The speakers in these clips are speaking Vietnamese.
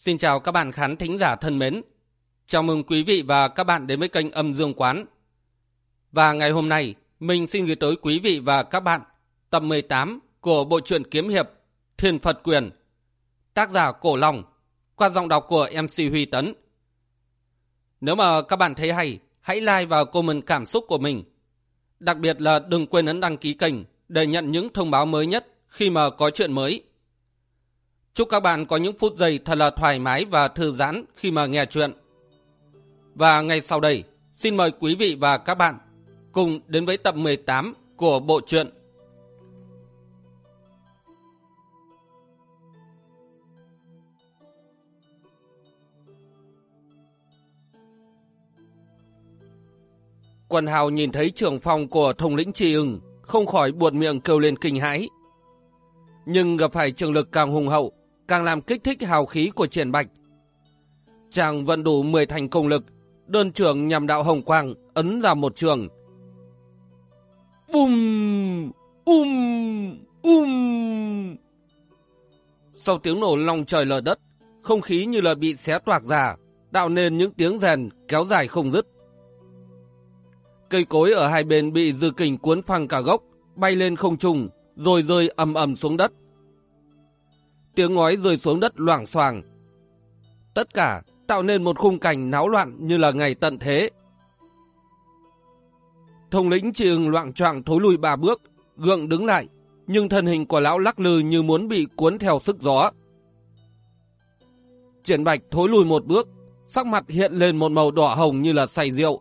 Xin chào các bạn khán thính giả thân mến. Chào mừng quý vị và các bạn đến với kênh Âm Dương Quán. Và ngày hôm nay, mình xin gửi tới quý vị và các bạn tập 18 của bộ truyện kiếm hiệp Thiên Phật Quyền. Tác giả Cổ Long, qua giọng đọc của MC Huy Tấn. Nếu mà các bạn thấy hay, hãy like và comment cảm xúc của mình. Đặc biệt là đừng quên ấn đăng ký kênh để nhận những thông báo mới nhất khi mà có chuyện mới. Chúc các bạn có những phút giây thật là thoải mái và thư giãn khi mà nghe chuyện. Và ngay sau đây, xin mời quý vị và các bạn cùng đến với tập 18 của bộ truyện Quân hào nhìn thấy trưởng phòng của thống lĩnh trì ưng, không khỏi buột miệng kêu lên kinh hãi. Nhưng gặp phải trường lực càng hùng hậu, càng làm kích thích hào khí của triển bạch. Chàng vận đủ 10 thành công lực, đơn trưởng nhằm đạo hồng quang, ấn ra một trường. Bùm! Um! Um! Sau tiếng nổ long trời lở đất, không khí như là bị xé toạc ra, tạo nên những tiếng rèn kéo dài không dứt. Cây cối ở hai bên bị dư kình cuốn phăng cả gốc, bay lên không trung, rồi rơi ầm ầm xuống đất. Tiếng ngói rơi xuống đất loảng xoàng. Tất cả tạo nên một khung cảnh náo loạn như là ngày tận thế. Thông lĩnh trường loạn choạng thối lùi ba bước, gượng đứng lại, nhưng thân hình của lão lắc lư như muốn bị cuốn theo sức gió. Triển bạch thối lùi một bước, sắc mặt hiện lên một màu đỏ hồng như là say rượu.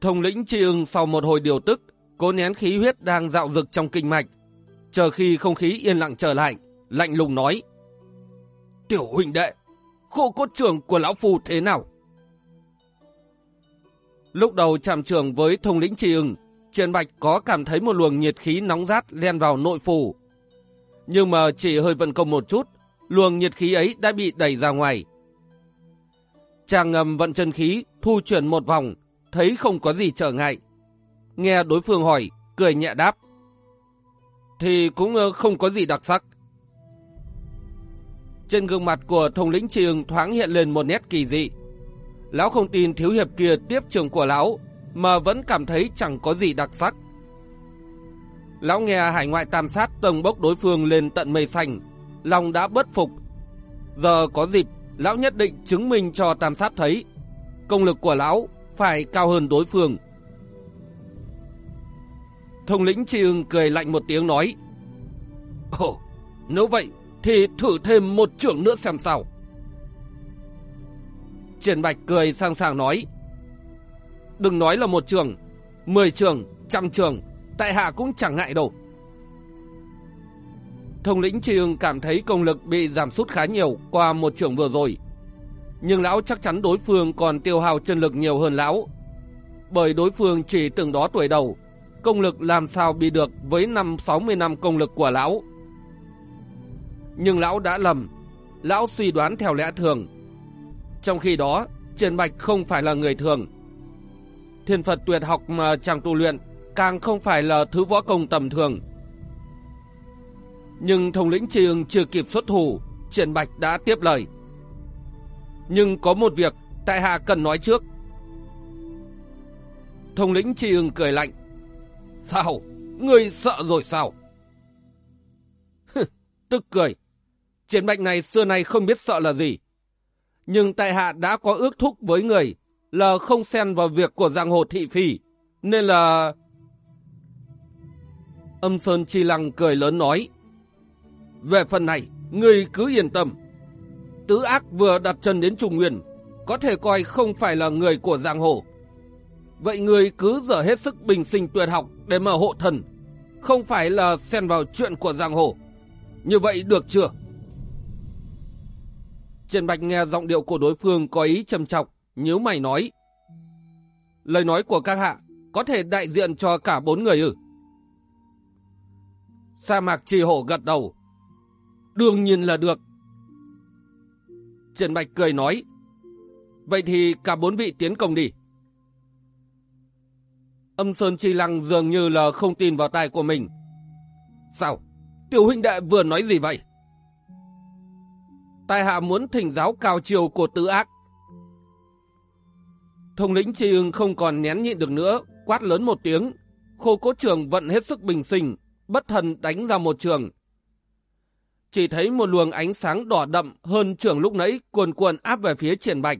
Thông lĩnh tri ưng sau một hồi điều tức, cố nén khí huyết đang dạo dực trong kinh mạch. Chờ khi không khí yên lặng trở lại, lạnh lùng nói. Tiểu huynh đệ, khô cốt trưởng của lão phù thế nào? Lúc đầu chạm trường với thông lĩnh trì ưng, Triển Bạch có cảm thấy một luồng nhiệt khí nóng rát len vào nội phủ. Nhưng mà chỉ hơi vận công một chút, luồng nhiệt khí ấy đã bị đẩy ra ngoài. Chàng ngầm vận chân khí, thu chuyển một vòng, thấy không có gì trở ngại. Nghe đối phương hỏi, cười nhẹ đáp. Thì cũng ờ, không có gì đặc sắc. Trên gương mặt của thông lĩnh trường thoáng hiện lên một nét kỳ dị. Lão không tin thiếu hiệp kia tiếp trường của lão, mà vẫn cảm thấy chẳng có gì đặc sắc. Lão nghe hải ngoại tam sát tầng bốc đối phương lên tận mây xanh, lòng đã bất phục. Giờ có dịp, lão nhất định chứng minh cho tam sát thấy. Công lực của lão phải cao hơn đối phương. Thông lĩnh tri ưng cười lạnh một tiếng nói. Ồ, nếu vậy thì thử thêm một trưởng nữa xem sao. Triển Bạch cười sang sàng nói. Đừng nói là một trường, mười trường, trăm trường, tại hạ cũng chẳng ngại đâu. Thông lĩnh tri ưng cảm thấy công lực bị giảm sút khá nhiều qua một trường vừa rồi nhưng lão chắc chắn đối phương còn tiêu hao chân lực nhiều hơn lão. Bởi đối phương chỉ từng đó tuổi đầu, công lực làm sao bị được với năm 60 năm công lực của lão. Nhưng lão đã lầm, lão suy đoán theo lẽ thường. Trong khi đó, Triển Bạch không phải là người thường. Thiên Phật tuyệt học mà chàng tu luyện càng không phải là thứ võ công tầm thường. Nhưng thống lĩnh trường chưa kịp xuất thủ, Triển Bạch đã tiếp lời. Nhưng có một việc tại hạ cần nói trước. Thông lĩnh tri ưng cười lạnh. Sao? Người sợ rồi sao? Tức cười. Chiến bạch này xưa nay không biết sợ là gì. Nhưng tại hạ đã có ước thúc với người là không xen vào việc của giang hồ thị phi. Nên là... Âm Sơn Chi Lăng cười lớn nói. Về phần này, người cứ yên tâm tứ ác vừa đặt chân đến Trung Nguyên, có thể coi không phải là người của giang hồ. Vậy người cứ dở hết sức bình sinh tuyệt học để mở hộ thần, không phải là xen vào chuyện của giang hồ. Như vậy được chưa? Trần Bạch nghe giọng điệu của đối phương có ý trầm trọng, nhíu mày nói. Lời nói của các hạ có thể đại diện cho cả bốn người ư? Sa mạc trì hổ gật đầu. Đương nhiên là được. Trần Bạch cười nói, vậy thì cả bốn vị tiến công đi. Âm Sơn Chi Lăng dường như là không tin vào tai của mình. Sao? Tiểu huynh đệ vừa nói gì vậy? Tài hạ muốn thỉnh giáo cao chiều của tứ ác. Thông lĩnh Chi ưng không còn nén nhịn được nữa, quát lớn một tiếng. Khô cốt trường vận hết sức bình sinh, bất thần đánh ra một trường. Chỉ thấy một luồng ánh sáng đỏ đậm hơn trường lúc nãy cuồn cuộn áp về phía triển bạch.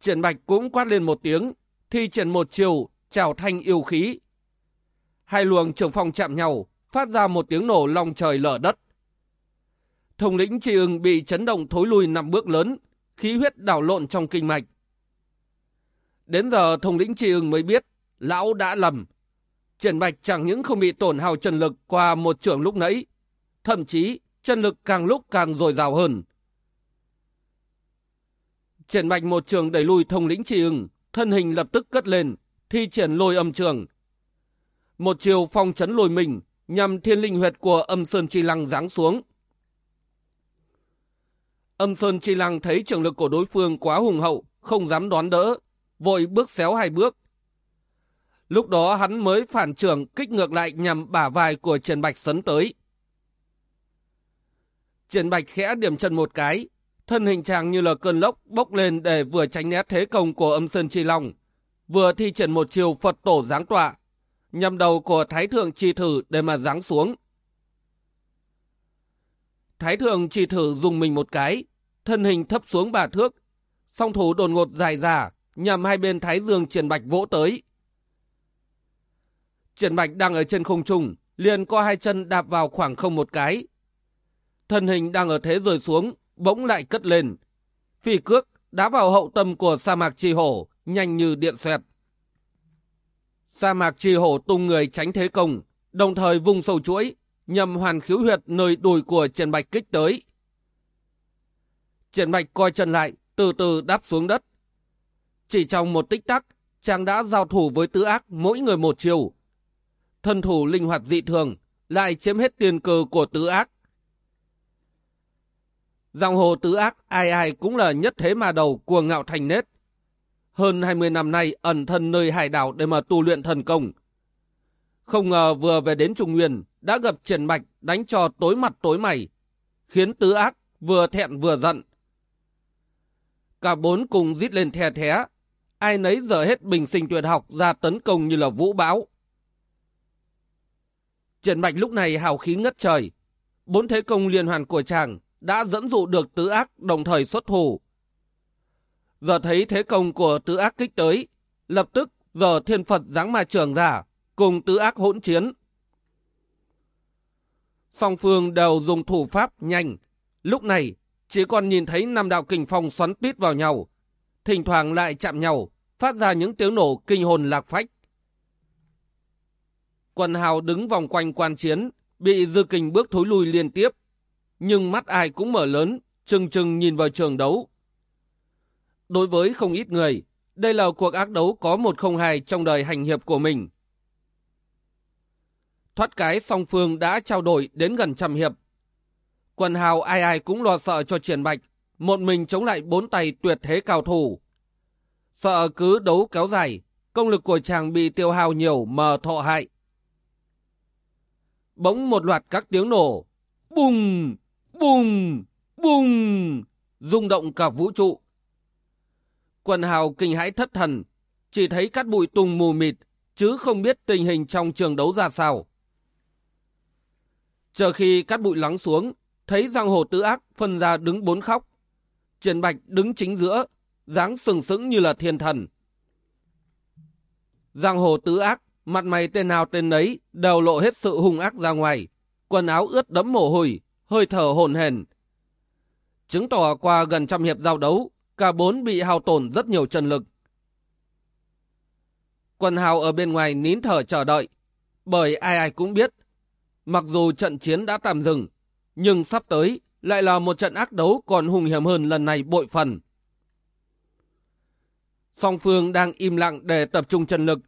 Triển bạch cũng quát lên một tiếng, thi triển một chiều, trào thanh yêu khí. Hai luồng trường phong chạm nhau, phát ra một tiếng nổ long trời lở đất. Thông lĩnh tri ưng bị chấn động thối lui năm bước lớn, khí huyết đảo lộn trong kinh mạch. Đến giờ thông lĩnh tri ưng mới biết, lão đã lầm. Triển bạch chẳng những không bị tổn hào chân lực qua một trường lúc nãy, thậm chí chân lực càng lúc càng dồi dào hơn. Triển bạch một trường đẩy lui thông lĩnh tri ưng, thân hình lập tức cất lên, thi triển lôi âm trường. Một chiều phong chấn lôi mình, nhằm thiên linh huyệt của âm sơn chi lăng giáng xuống. Âm sơn chi lăng thấy trường lực của đối phương quá hùng hậu, không dám đón đỡ, vội bước xéo hai bước. Lúc đó hắn mới phản trường kích ngược lại nhằm bả vai của Trần Bạch sấn tới. Trần Bạch khẽ điểm chân một cái, thân hình chàng như là cơn lốc bốc lên để vừa tránh né thế công của âm sơn chi long, vừa thi triển một chiều Phật tổ giáng tọa, nhằm đầu của Thái Thượng Chi Thử để mà giáng xuống. Thái Thượng Chi Thử dùng mình một cái, thân hình thấp xuống bà thước, song thủ đột ngột dài ra, nhằm hai bên Thái Dương Triển Bạch vỗ tới. Triển Bạch đang ở trên không trung, liền co hai chân đạp vào khoảng không một cái. Thân hình đang ở thế rơi xuống, bỗng lại cất lên. Phi cước đá vào hậu tâm của sa mạc Chi hổ, nhanh như điện xoẹt. Sa mạc Chi hổ tung người tránh thế công, đồng thời vùng sầu chuỗi, nhằm hoàn khiếu huyệt nơi đùi của Trần Bạch kích tới. Trần Bạch coi chân lại, từ từ đáp xuống đất. Chỉ trong một tích tắc, chàng đã giao thủ với tứ ác mỗi người một chiều. Thân thủ linh hoạt dị thường, lại chiếm hết tiền cơ của tứ ác. Dòng hồ tứ ác ai ai cũng là nhất thế mà đầu cuồng ngạo thành nết. Hơn 20 năm nay ẩn thân nơi hải đảo để mà tu luyện thần công. Không ngờ vừa về đến Trung Nguyên đã gặp Trần Bạch đánh cho tối mặt tối mày, khiến tứ ác vừa thẹn vừa giận. Cả bốn cùng rít lên thè thé, ai nấy dở hết bình sinh tuyệt học ra tấn công như là vũ bão. Trần Bạch lúc này hào khí ngất trời, bốn thế công liên hoàn của chàng đã dẫn dụ được tứ ác đồng thời xuất thủ. Giờ thấy thế công của tứ ác kích tới, lập tức giờ thiên Phật giáng ma trường giả cùng tứ ác hỗn chiến. Song phương đều dùng thủ pháp nhanh, lúc này chỉ còn nhìn thấy năm đạo kình phong xoắn tít vào nhau, thỉnh thoảng lại chạm nhau, phát ra những tiếng nổ kinh hồn lạc phách. Quần hào đứng vòng quanh quan chiến, bị dư kình bước thối lui liên tiếp, nhưng mắt ai cũng mở lớn, trừng trừng nhìn vào trường đấu. Đối với không ít người, đây là cuộc ác đấu có một không hai trong đời hành hiệp của mình. Thoát cái song phương đã trao đổi đến gần trăm hiệp. Quần hào ai ai cũng lo sợ cho triển bạch, một mình chống lại bốn tay tuyệt thế cao thủ. Sợ cứ đấu kéo dài, công lực của chàng bị tiêu hao nhiều mà thọ hại. Bỗng một loạt các tiếng nổ, bùng, Bùng! Bùng! rung động cả vũ trụ. Quần hào kinh hãi thất thần, chỉ thấy cát bụi tung mù mịt, chứ không biết tình hình trong trường đấu ra sao. Chờ khi cát bụi lắng xuống, thấy giang hồ tứ ác phân ra đứng bốn khóc. Triển Bạch đứng chính giữa, dáng sừng sững như là thiên thần. Giang hồ tứ ác, mặt mày tên nào tên nấy đều lộ hết sự hung ác ra ngoài, quần áo ướt đẫm mồ hôi, hơi thở hồn hển. Chứng tỏ qua gần trăm hiệp giao đấu, cả bốn bị hao tổn rất nhiều chân lực. Quân hào ở bên ngoài nín thở chờ đợi, bởi ai ai cũng biết, mặc dù trận chiến đã tạm dừng, nhưng sắp tới lại là một trận ác đấu còn hùng hiểm hơn lần này bội phần. Song phương đang im lặng để tập trung chân lực.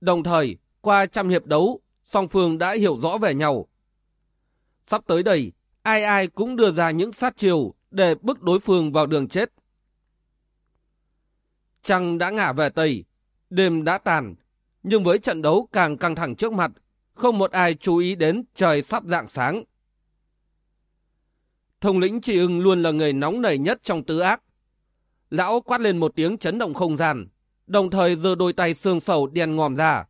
Đồng thời, qua trăm hiệp đấu, song phương đã hiểu rõ về nhau. Sắp tới đây, ai ai cũng đưa ra những sát chiều để bức đối phương vào đường chết. Trăng đã ngả về Tây, đêm đã tàn, nhưng với trận đấu càng căng thẳng trước mặt, không một ai chú ý đến trời sắp dạng sáng. Thông lĩnh Trị ưng luôn là người nóng nảy nhất trong tứ ác. Lão quát lên một tiếng chấn động không gian, đồng thời giơ đôi tay xương sầu đen ngòm ra.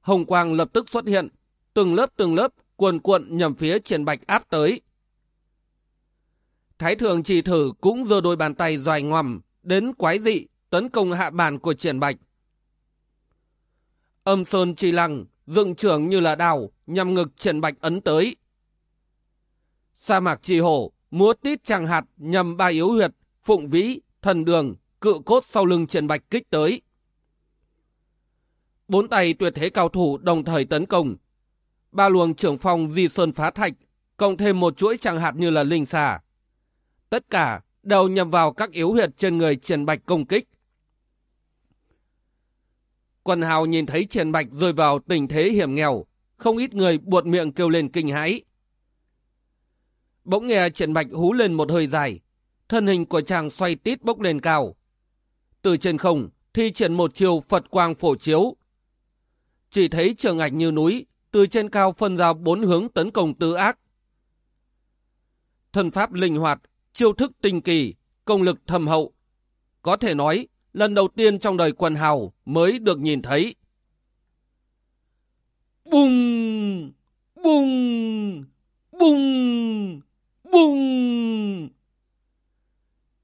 Hồng quang lập tức xuất hiện, từng lớp từng lớp cuồn cuộn nhằm phía triển bạch áp tới. Thái thường chỉ thử cũng giơ đôi bàn tay dài ngoằm đến quái dị tấn công hạ bàn của triển bạch. Âm sơn trì lăng dựng trưởng như là đào nhằm ngực triển bạch ấn tới. Sa mạc trì hổ múa tít tràng hạt nhằm ba yếu huyệt, phụng vĩ, thần đường, cự cốt sau lưng triển bạch kích tới. Bốn tay tuyệt thế cao thủ đồng thời tấn công. Ba luồng trưởng phong di sơn phá thạch, cộng thêm một chuỗi tràng hạt như là linh xà. Tất cả đều nhằm vào các yếu huyệt trên người triển bạch công kích. Quần hào nhìn thấy triển bạch rơi vào tình thế hiểm nghèo, không ít người buột miệng kêu lên kinh hãi. Bỗng nghe triển bạch hú lên một hơi dài, thân hình của chàng xoay tít bốc lên cao. Từ trên không, thi triển một chiều Phật quang phổ chiếu. Chỉ thấy trường ảnh như núi, từ trên cao phân ra bốn hướng tấn công tứ ác. Thần pháp linh hoạt, chiêu thức tinh kỳ, công lực thầm hậu. Có thể nói, lần đầu tiên trong đời quần hào mới được nhìn thấy. Bùng! Bùng! Bùng! Bùng!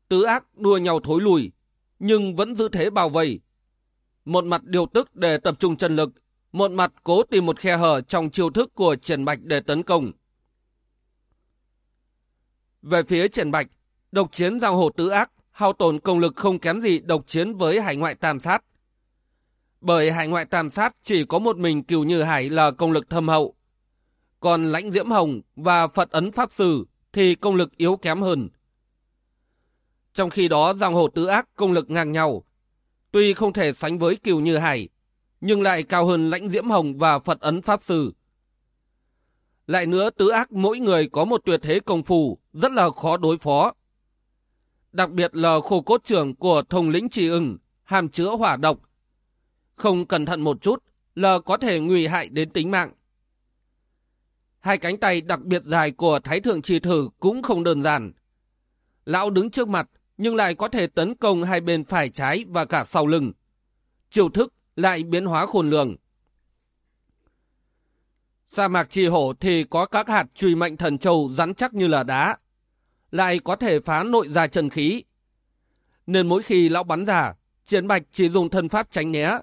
Tứ ác đua nhau thối lùi, nhưng vẫn giữ thế bao vây. Một mặt điều tức để tập trung chân lực, một mặt cố tìm một khe hở trong chiêu thức của Trần Bạch để tấn công. Về phía Trần Bạch, độc chiến giang hồ tứ ác, hao tổn công lực không kém gì độc chiến với hải ngoại tam sát. Bởi hải ngoại tam sát chỉ có một mình cửu như hải là công lực thâm hậu. Còn lãnh diễm hồng và Phật ấn pháp sư thì công lực yếu kém hơn. Trong khi đó giang hồ tứ ác công lực ngang nhau. Tuy không thể sánh với cửu như hải, nhưng lại cao hơn lãnh diễm hồng và Phật ấn pháp sư. Lại nữa tứ ác mỗi người có một tuyệt thế công phu rất là khó đối phó. Đặc biệt là khô cốt trưởng của thông lĩnh trì ưng, hàm chứa hỏa độc. Không cẩn thận một chút là có thể nguy hại đến tính mạng. Hai cánh tay đặc biệt dài của Thái Thượng Trì Thử cũng không đơn giản. Lão đứng trước mặt nhưng lại có thể tấn công hai bên phải trái và cả sau lưng. Chiêu thức lại biến hóa khôn lường. Sa mạc trì hổ thì có các hạt truy mệnh thần châu rắn chắc như là đá, lại có thể phá nội ra chân khí. Nên mỗi khi lão bắn ra, chiến bạch chỉ dùng thân pháp tránh né,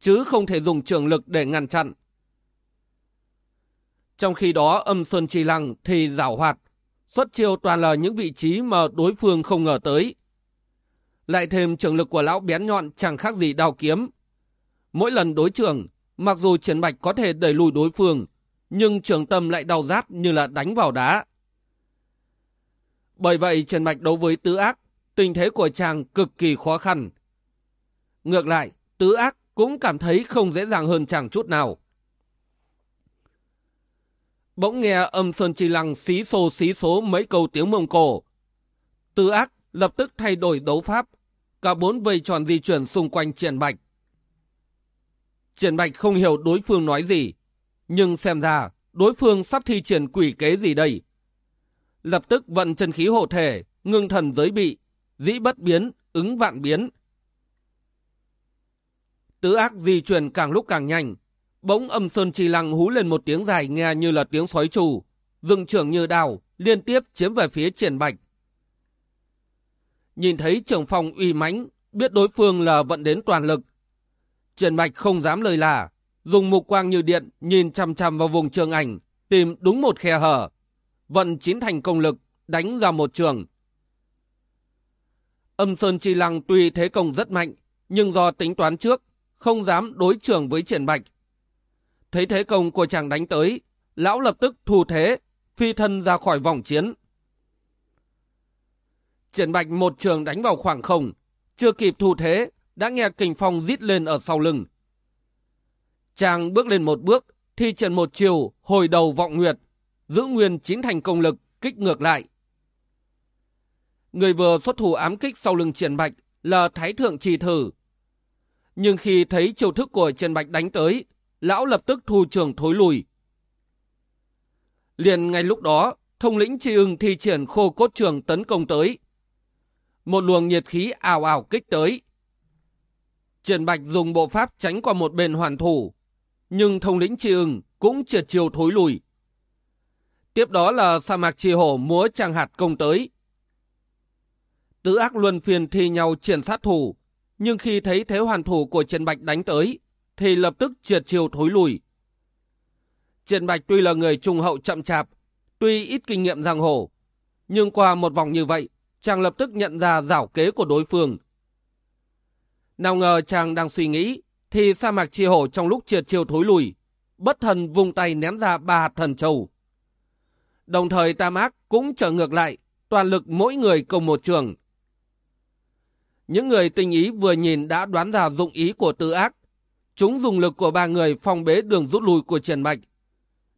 chứ không thể dùng trường lực để ngăn chặn. Trong khi đó âm sơn trì lăng thì rảo hoạt, xuất chiêu toàn là những vị trí mà đối phương không ngờ tới. Lại thêm trường lực của lão bén nhọn chẳng khác gì đao kiếm. Mỗi lần đối trường, mặc dù chiến bạch có thể đẩy lùi đối phương, nhưng trường tâm lại đau rát như là đánh vào đá. Bởi vậy Trần Bạch đấu với tứ ác, tình thế của chàng cực kỳ khó khăn. Ngược lại, tứ ác cũng cảm thấy không dễ dàng hơn chàng chút nào. Bỗng nghe âm Sơn Chi Lăng xí xô xí số mấy câu tiếng Mông Cổ. Tứ ác lập tức thay đổi đấu pháp, cả bốn vây tròn di chuyển xung quanh Triển Bạch. Triển Bạch không hiểu đối phương nói gì, nhưng xem ra đối phương sắp thi triển quỷ kế gì đây. Lập tức vận chân khí hộ thể, ngưng thần giới bị, dĩ bất biến, ứng vạn biến. Tứ ác di chuyển càng lúc càng nhanh, bỗng âm sơn trì lăng hú lên một tiếng dài nghe như là tiếng sói trù, dựng trưởng như đào, liên tiếp chiếm về phía triển bạch. Nhìn thấy trưởng phòng uy mãnh, biết đối phương là vận đến toàn lực. Triển bạch không dám lời là, dùng mục quang như điện nhìn chăm chăm vào vùng trường ảnh, tìm đúng một khe hở, vận chín thành công lực, đánh ra một trường. Âm Sơn Chi Lăng tuy thế công rất mạnh, nhưng do tính toán trước, không dám đối trường với triển bạch. Thấy thế công của chàng đánh tới, lão lập tức thu thế, phi thân ra khỏi vòng chiến. Triển bạch một trường đánh vào khoảng không, chưa kịp thu thế, đã nghe kình phong rít lên ở sau lưng. Chàng bước lên một bước, thi triển một chiều, hồi đầu vọng nguyệt, giữ nguyên chín thành công lực, kích ngược lại. Người vừa xuất thủ ám kích sau lưng triển bạch là Thái Thượng Trì Thử. Nhưng khi thấy chiêu thức của triển bạch đánh tới, lão lập tức thu trường thối lùi. Liền ngay lúc đó, thông lĩnh tri ưng thi triển khô cốt trường tấn công tới. Một luồng nhiệt khí ảo ảo kích tới. Triển Bạch dùng bộ pháp tránh qua một bên hoàn thủ, nhưng thông lĩnh tri ưng cũng triệt chiều thối lùi. Tiếp đó là sa mạc Tri hổ múa trang hạt công tới. Tứ ác luân phiền thi nhau triển sát thủ, nhưng khi thấy thế hoàn thủ của Trần Bạch đánh tới, thì lập tức triệt chiều thối lùi. Trần Bạch tuy là người trung hậu chậm chạp, tuy ít kinh nghiệm giang hồ, nhưng qua một vòng như vậy, chàng lập tức nhận ra giảo kế của đối phương. Nào ngờ chàng đang suy nghĩ, thì sa mạc chi hổ trong lúc triệt chiều thối lùi, bất thần vùng tay ném ra ba hạt thần châu. Đồng thời Tam Ác cũng trở ngược lại, toàn lực mỗi người công một trường. Những người tinh ý vừa nhìn đã đoán ra dụng ý của Tư Ác. Chúng dùng lực của ba người phòng bế đường rút lui của Trần Bạch.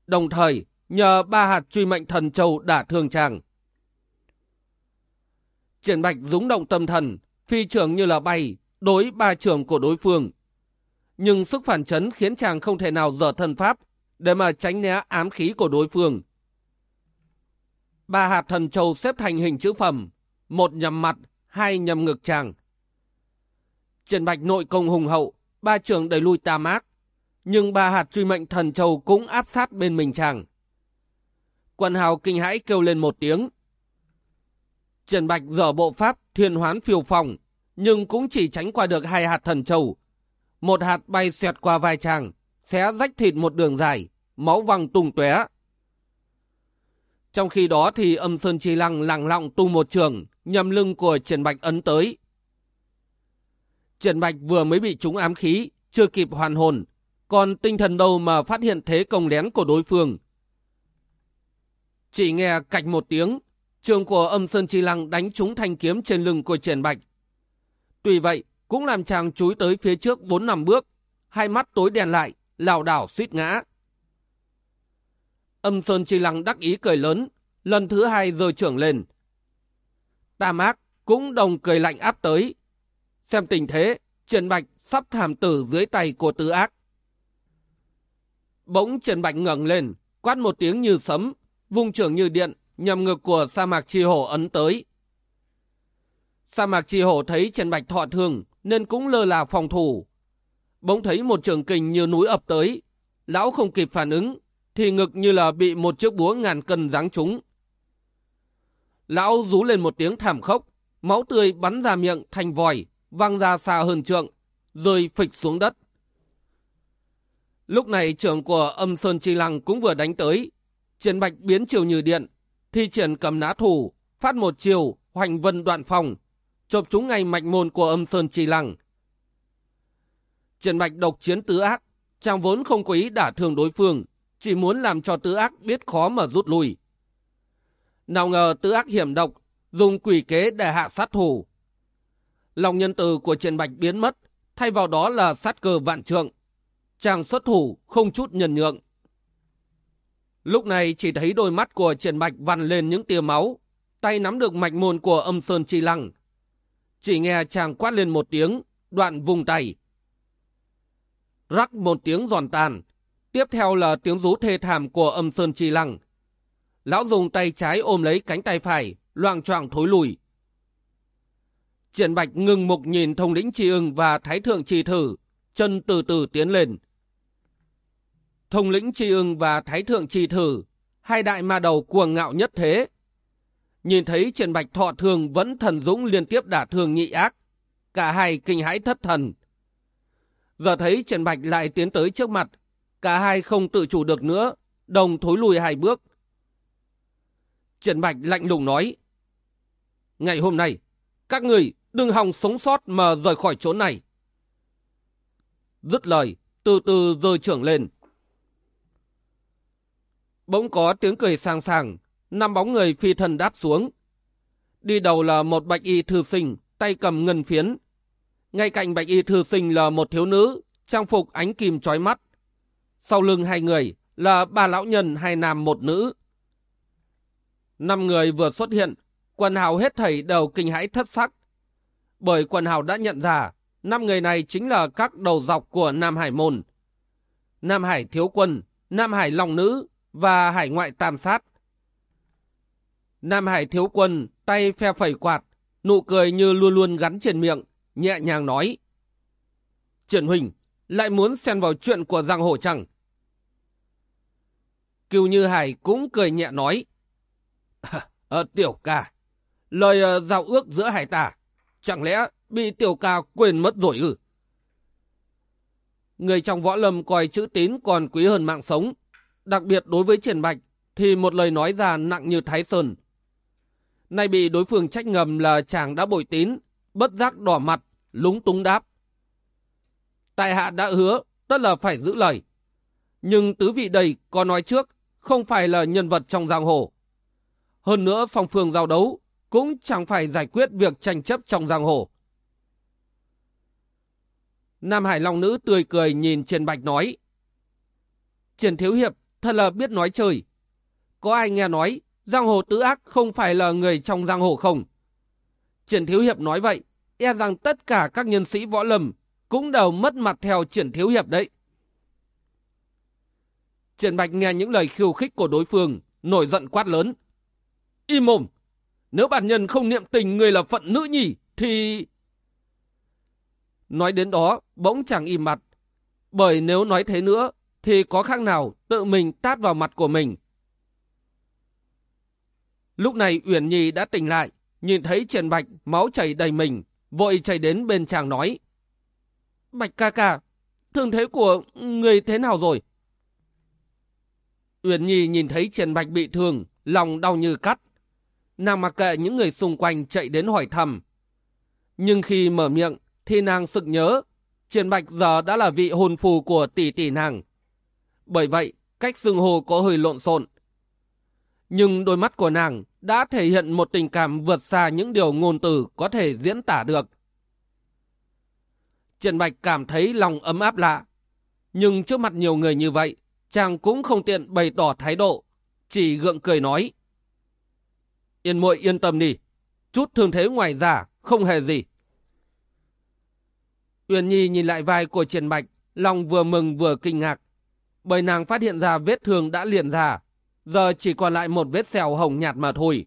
Đồng thời, nhờ ba hạt truy mệnh thần châu đả thương chàng. Triển Bạch dũng động tâm thần, phi trường như là bay, đối ba trường của đối phương. Nhưng sức phản chấn khiến chàng không thể nào dở thần pháp để mà tránh né ám khí của đối phương. Ba hạt thần châu xếp thành hình chữ phẩm, một nhằm mặt, hai nhằm ngực chàng. Triển Bạch nội công hùng hậu, ba trường đẩy lui tà mát nhưng ba hạt truy mệnh thần châu cũng áp sát bên mình chàng. Quần hào kinh hãi kêu lên một tiếng. Trần Bạch dở bộ pháp thiên hoán phiêu phòng, nhưng cũng chỉ tránh qua được hai hạt thần châu. Một hạt bay xẹt qua vai chàng, xé rách thịt một đường dài, máu văng tung tóe. Trong khi đó thì âm Sơn Chi Lăng lặng lọng tung một trường, nhầm lưng của Trần Bạch ấn tới. Trần Bạch vừa mới bị trúng ám khí, chưa kịp hoàn hồn, còn tinh thần đâu mà phát hiện thế công lén của đối phương. Chỉ nghe cạch một tiếng, trường của âm Sơn Chi Lăng đánh trúng thanh kiếm trên lưng của Trần Bạch. Tuy vậy, cũng làm chàng chúi tới phía trước bốn năm bước, hai mắt tối đèn lại, lảo đảo suýt ngã. Âm Sơn Chi Lăng đắc ý cười lớn, lần thứ hai rơi trưởng lên. Tam ác cũng đồng cười lạnh áp tới. Xem tình thế, Trần Bạch sắp thảm tử dưới tay của tứ ác. Bỗng Trần Bạch ngẩng lên, quát một tiếng như sấm, vung trưởng như điện, nhằm ngực của sa mạc chi hổ ấn tới. Sa mạc chi hổ thấy Trần Bạch thọ thương, nên cũng lơ là phòng thủ. Bỗng thấy một trường kình như núi ập tới, lão không kịp phản ứng, thì ngực như là bị một chiếc búa ngàn cân giáng trúng. Lão rú lên một tiếng thảm khốc, máu tươi bắn ra miệng thành vòi, văng ra xa hơn trượng, rơi phịch xuống đất. Lúc này trưởng của âm Sơn Chi Lăng cũng vừa đánh tới. Triển Bạch biến chiều như điện, thi triển cầm ná thủ, phát một chiều, hoành vân đoạn phòng, chộp chúng ngay mạch môn của âm Sơn Chi Lăng. Triển Bạch độc chiến tứ ác, chàng vốn không có ý đả thương đối phương, chỉ muốn làm cho tứ ác biết khó mà rút lui. Nào ngờ tứ ác hiểm độc, dùng quỷ kế để hạ sát thủ. Lòng nhân từ của Triển Bạch biến mất, thay vào đó là sát cơ vạn trượng. Chàng xuất thủ không chút nhân nhượng. Lúc này chỉ thấy đôi mắt của Triển Bạch vằn lên những tia máu, tay nắm được mạch môn của âm sơn chi lăng. Chỉ nghe chàng quát lên một tiếng, đoạn vùng tay. Rắc một tiếng giòn tàn, tiếp theo là tiếng rú thê thảm của âm sơn chi lăng. Lão dùng tay trái ôm lấy cánh tay phải, loạng choạng thối lùi. Triển Bạch ngừng mục nhìn thông lĩnh tri ưng và thái thượng trì thử, chân từ từ tiến lên. Thông lĩnh tri ưng và thái thượng trì thử, hai đại ma đầu cuồng ngạo nhất thế. Nhìn thấy Triển Bạch thọ thường vẫn thần dũng liên tiếp đả thương nhị ác, cả hai kinh hãi thất thần. Giờ thấy Triển Bạch lại tiến tới trước mặt, cả hai không tự chủ được nữa, đồng thối lùi hai bước. Triển Bạch lạnh lùng nói, Ngày hôm nay, các người đừng hòng sống sót mà rời khỏi chỗ này. Dứt lời, từ từ rơi trưởng lên. Bỗng có tiếng cười sang sàng, năm bóng người phi thần đáp xuống. Đi đầu là một bạch y thư sinh, tay cầm ngân phiến. Ngay cạnh bạch y thư sinh là một thiếu nữ, trang phục ánh kim trói mắt. Sau lưng hai người là ba lão nhân hai nam một nữ. Năm người vừa xuất hiện, quần hào hết thảy đều kinh hãi thất sắc. Bởi quần hào đã nhận ra, năm người này chính là các đầu dọc của Nam Hải Môn. Nam Hải Thiếu Quân, Nam Hải Long Nữ và Hải Ngoại Tam Sát. Nam Hải thiếu quân tay phe phẩy quạt, nụ cười như luôn luôn gắn trên miệng, nhẹ nhàng nói. Triển Huỳnh, lại muốn xen vào chuyện của giang hồ chẳng? Kiều Như Hải cũng cười nhẹ nói. À, tiểu ca, lời uh, giao ước giữa hải tả, chẳng lẽ bị tiểu ca quên mất rồi ư? Người trong võ lâm coi chữ tín còn quý hơn mạng sống. Đặc biệt đối với Triển Bạch thì một lời nói ra nặng như Thái Sơn. Nay bị đối phương trách ngầm là chàng đã bội tín, bất giác đỏ mặt, lúng túng đáp. Tại hạ đã hứa, tất là phải giữ lời. Nhưng tứ vị đầy có nói trước, không phải là nhân vật trong giang hồ. Hơn nữa song phương giao đấu cũng chẳng phải giải quyết việc tranh chấp trong giang hồ. Nam Hải Long Nữ tươi cười nhìn Triển Bạch nói. Triển Thiếu Hiệp thật là biết nói trời. Có ai nghe nói giang hồ tứ ác không phải là người trong giang hồ không? Triển Thiếu Hiệp nói vậy, e rằng tất cả các nhân sĩ võ lâm cũng đều mất mặt theo Triển Thiếu Hiệp đấy. Triển Bạch nghe những lời khiêu khích của đối phương, nổi giận quát lớn. Im mồm! Nếu bản nhân không niệm tình người là phận nữ nhỉ, thì... Nói đến đó, bỗng chẳng im mặt. Bởi nếu nói thế nữa, thì có khác nào tự mình tát vào mặt của mình. Lúc này Uyển Nhi đã tỉnh lại, nhìn thấy Triển Bạch máu chảy đầy mình, vội chạy đến bên chàng nói. Bạch ca ca, thương thế của người thế nào rồi? Uyển Nhi nhìn thấy Triển Bạch bị thương, lòng đau như cắt. Nàng mặc kệ những người xung quanh chạy đến hỏi thăm. Nhưng khi mở miệng, thì nàng sực nhớ, Triển Bạch giờ đã là vị hồn phù của tỷ tỷ nàng. Bởi vậy, cách xưng hồ có hơi lộn xộn. Nhưng đôi mắt của nàng đã thể hiện một tình cảm vượt xa những điều ngôn từ có thể diễn tả được. Triển Bạch cảm thấy lòng ấm áp lạ. Nhưng trước mặt nhiều người như vậy, chàng cũng không tiện bày tỏ thái độ, chỉ gượng cười nói. Yên muội yên tâm đi, chút thương thế ngoài giả, không hề gì. Uyển Nhi nhìn lại vai của Triển Bạch, lòng vừa mừng vừa kinh ngạc. Bởi nàng phát hiện ra vết thương đã liền ra, giờ chỉ còn lại một vết sẹo hồng nhạt mà thôi.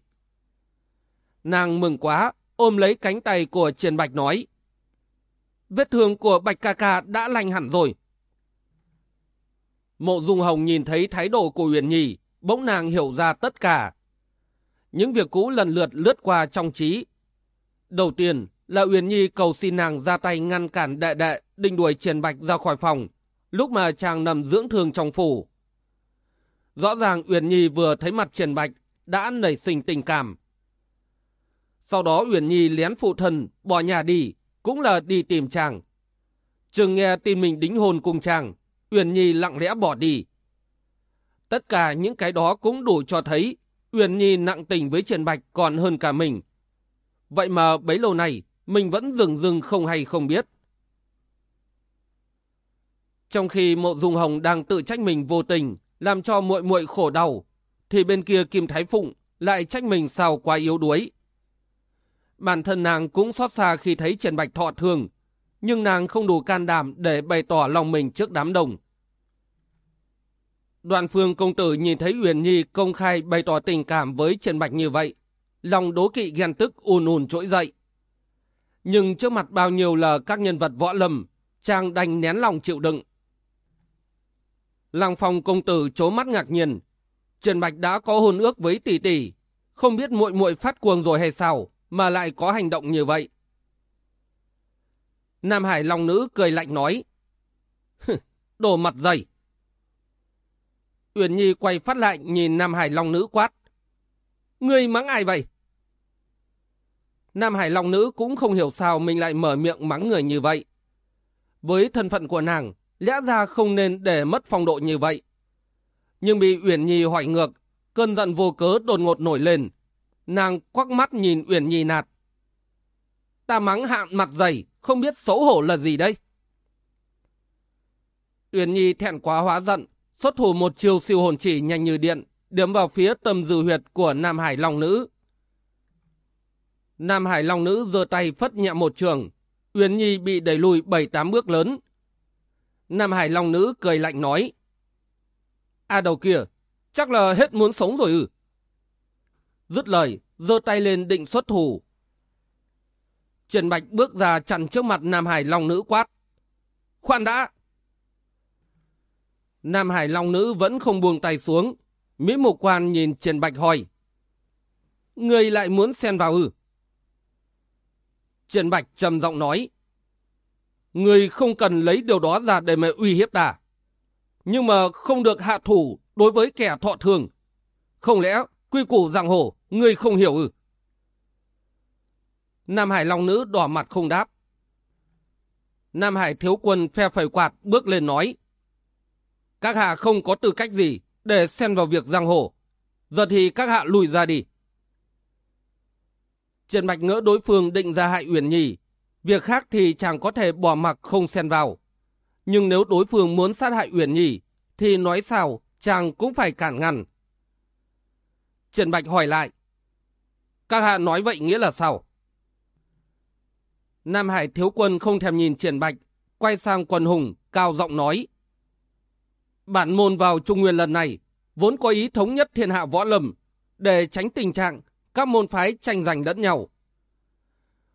Nàng mừng quá, ôm lấy cánh tay của Triển Bạch nói. Vết thương của Bạch ca ca đã lành hẳn rồi. Mộ Dung Hồng nhìn thấy thái độ của Uyển Nhi, bỗng nàng hiểu ra tất cả. Những việc cũ lần lượt lướt qua trong trí. Đầu tiên, là Uyển Nhi cầu xin nàng ra tay ngăn cản đệ đệ đinh đuổi Triển Bạch ra khỏi phòng, lúc mà chàng nằm dưỡng thương trong phủ. Rõ ràng Uyển Nhi vừa thấy mặt Triển Bạch đã nảy sinh tình cảm. Sau đó Uyển Nhi lén phụ thân bỏ nhà đi, cũng là đi tìm chàng. Chừng nghe tin mình đính hôn cùng chàng, Uyển Nhi lặng lẽ bỏ đi. Tất cả những cái đó cũng đủ cho thấy Uyển Nhi nặng tình với Triển Bạch còn hơn cả mình. Vậy mà bấy lâu này, mình vẫn dừng dừng không hay không biết. Trong khi mộ dung hồng đang tự trách mình vô tình, làm cho muội muội khổ đau, thì bên kia Kim Thái Phụng lại trách mình sao quá yếu đuối. Bản thân nàng cũng xót xa khi thấy Trần Bạch thọ thương, nhưng nàng không đủ can đảm để bày tỏ lòng mình trước đám đông. Đoàn phương công tử nhìn thấy Uyển Nhi công khai bày tỏ tình cảm với Trần Bạch như vậy, lòng đố kỵ ghen tức ùn ùn trỗi dậy. Nhưng trước mặt bao nhiêu là các nhân vật võ lâm, chàng đành nén lòng chịu đựng. Lăng phong công tử chố mắt ngạc nhiên. Trần Bạch đã có hôn ước với tỷ tỷ, không biết muội muội phát cuồng rồi hay sao, mà lại có hành động như vậy. Nam Hải Long Nữ cười lạnh nói, đồ mặt dày. Uyển Nhi quay phát lại nhìn Nam Hải Long Nữ quát. Ngươi mắng ai vậy? Nam Hải Long Nữ cũng không hiểu sao mình lại mở miệng mắng người như vậy. Với thân phận của nàng, lẽ ra không nên để mất phong độ như vậy. Nhưng bị Uyển Nhi hỏi ngược, cơn giận vô cớ đột ngột nổi lên. Nàng quắc mắt nhìn Uyển Nhi nạt. Ta mắng hạn mặt dày, không biết xấu hổ là gì đây? Uyển Nhi thẹn quá hóa giận, xuất thủ một chiêu siêu hồn chỉ nhanh như điện, điểm vào phía tâm dư huyệt của Nam Hải Long Nữ. Nam Hải Long Nữ giơ tay phất nhẹ một trường. Uyển Nhi bị đẩy lùi bảy tám bước lớn. Nam Hải Long Nữ cười lạnh nói. A đầu kia, chắc là hết muốn sống rồi ư. Dứt lời, giơ tay lên định xuất thủ. Trần Bạch bước ra chặn trước mặt Nam Hải Long Nữ quát. Khoan đã! Nam Hải Long Nữ vẫn không buông tay xuống. Mỹ Mục Quan nhìn Trần Bạch hỏi. Người lại muốn xen vào ư? Trần Bạch trầm giọng nói. Người không cần lấy điều đó ra để mà uy hiếp ta. Nhưng mà không được hạ thủ đối với kẻ thọ thường. Không lẽ quy củ giang hồ người không hiểu ư? Nam Hải Long Nữ đỏ mặt không đáp. Nam Hải Thiếu Quân phe phẩy quạt bước lên nói. Các hạ không có tư cách gì để xen vào việc giang hồ. Giờ thì các hạ lùi ra đi. Trần Bạch ngỡ đối phương định ra hại Uyển Nhi. Việc khác thì chàng có thể bỏ mặc không xen vào. Nhưng nếu đối phương muốn sát hại Uyển Nhi, thì nói sao chàng cũng phải cản ngăn. Trần Bạch hỏi lại. Các hạ nói vậy nghĩa là sao? Nam Hải thiếu quân không thèm nhìn Trần Bạch, quay sang quần hùng, cao giọng nói. Bản môn vào Trung Nguyên lần này, vốn có ý thống nhất thiên hạ võ lâm, để tránh tình trạng các môn phái tranh giành lẫn nhau.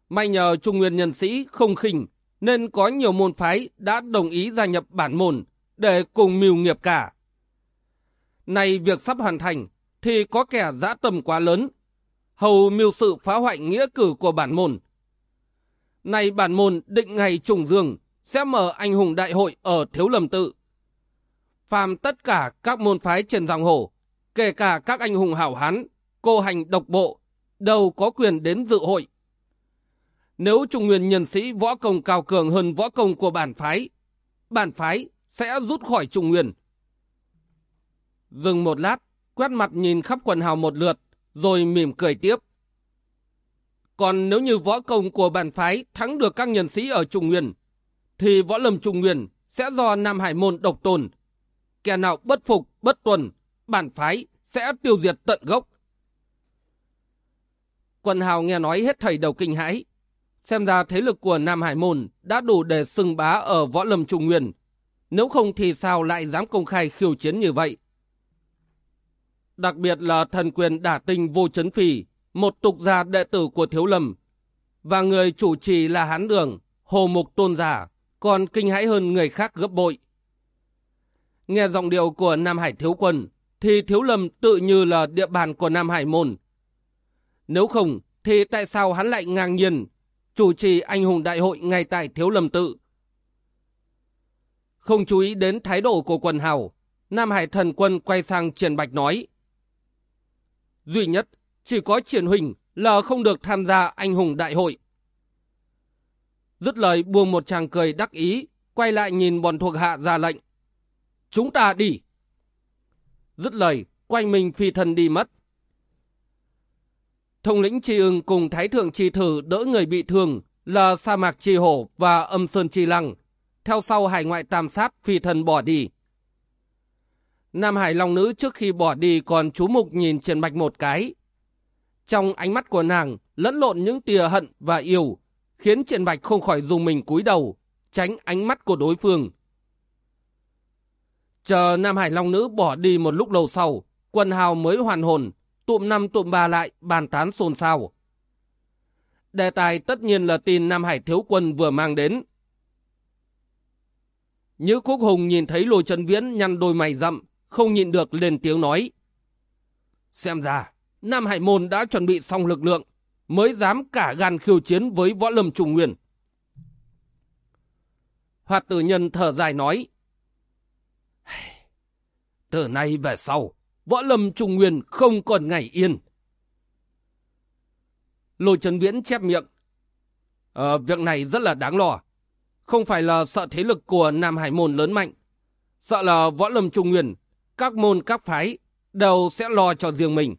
May nhờ Trung Nguyên nhân sĩ không khinh, nên có nhiều môn phái đã đồng ý gia nhập bản môn để cùng mưu nghiệp cả. Nay việc sắp hoàn thành, thì có kẻ dã tâm quá lớn, hầu mưu sự phá hoại nghĩa cử của bản môn. Nay bản môn định ngày trùng dương sẽ mở anh hùng đại hội ở Thiếu Lâm Tự. Phàm tất cả các môn phái trên dòng hồ, kể cả các anh hùng hảo hán, cô hành độc bộ, đều có quyền đến dự hội. Nếu trung nguyên nhân sĩ võ công cao cường hơn võ công của bản phái, bản phái sẽ rút khỏi trung nguyên. Dừng một lát, quét mặt nhìn khắp quần hào một lượt, rồi mỉm cười tiếp. Còn nếu như võ công của bản phái thắng được các nhân sĩ ở Trung Nguyên, thì võ lâm Trung Nguyên sẽ do Nam Hải Môn độc tồn. Kẻ nào bất phục, bất tuần, bản phái sẽ tiêu diệt tận gốc. Quần hào nghe nói hết thầy đầu kinh hãi. Xem ra thế lực của Nam Hải Môn đã đủ để sừng bá ở võ lâm Trung Nguyên. Nếu không thì sao lại dám công khai khiêu chiến như vậy? Đặc biệt là thần quyền đả tinh vô chấn phì, một tục gia đệ tử của Thiếu Lâm. Và người chủ trì là Hán Đường, Hồ Mục Tôn Giả, còn kinh hãi hơn người khác gấp bội. Nghe giọng điệu của Nam Hải Thiếu Quân, thì Thiếu Lâm tự như là địa bàn của Nam Hải Môn. Nếu không, thì tại sao hắn lại ngang nhiên chủ trì anh hùng đại hội ngay tại Thiếu Lâm Tự? Không chú ý đến thái độ của quần hào, Nam Hải Thần Quân quay sang Triển Bạch nói. Duy nhất, chỉ có Triển Huỳnh là không được tham gia anh hùng đại hội. Dứt lời buông một chàng cười đắc ý, quay lại nhìn bọn thuộc hạ ra lệnh. Chúng ta đi. Dứt lời, quanh mình phi thần đi mất. Thông lĩnh Tri ưng cùng Thái thượng Tri thử đỡ người bị thương là sa mạc Tri hổ và âm sơn Tri lăng. Theo sau hải ngoại tam sát phi thần bỏ đi. Nam Hải Long Nữ trước khi bỏ đi còn chú mục nhìn Trần Bạch một cái. Trong ánh mắt của nàng lẫn lộn những tia hận và yêu, khiến Trần Bạch không khỏi dùng mình cúi đầu, tránh ánh mắt của đối phương. Chờ Nam Hải Long Nữ bỏ đi một lúc lâu sau, quần hào mới hoàn hồn, tụm năm tụm ba lại bàn tán xôn xao. Đề tài tất nhiên là tin Nam Hải Thiếu Quân vừa mang đến. nhữ Quốc Hùng nhìn thấy lôi chân viễn nhăn đôi mày rậm, không nhịn được lên tiếng nói. Xem ra, Nam Hải Môn đã chuẩn bị xong lực lượng, mới dám cả gan khiêu chiến với võ lâm trùng nguyên. Hoạt tử nhân thở dài nói. Từ nay về sau, võ lâm trung nguyên không còn ngày yên. Lôi Trấn Viễn chép miệng. À, việc này rất là đáng lo. Không phải là sợ thế lực của Nam Hải Môn lớn mạnh. Sợ là võ lâm trung nguyên, các môn các phái đều sẽ lo cho riêng mình.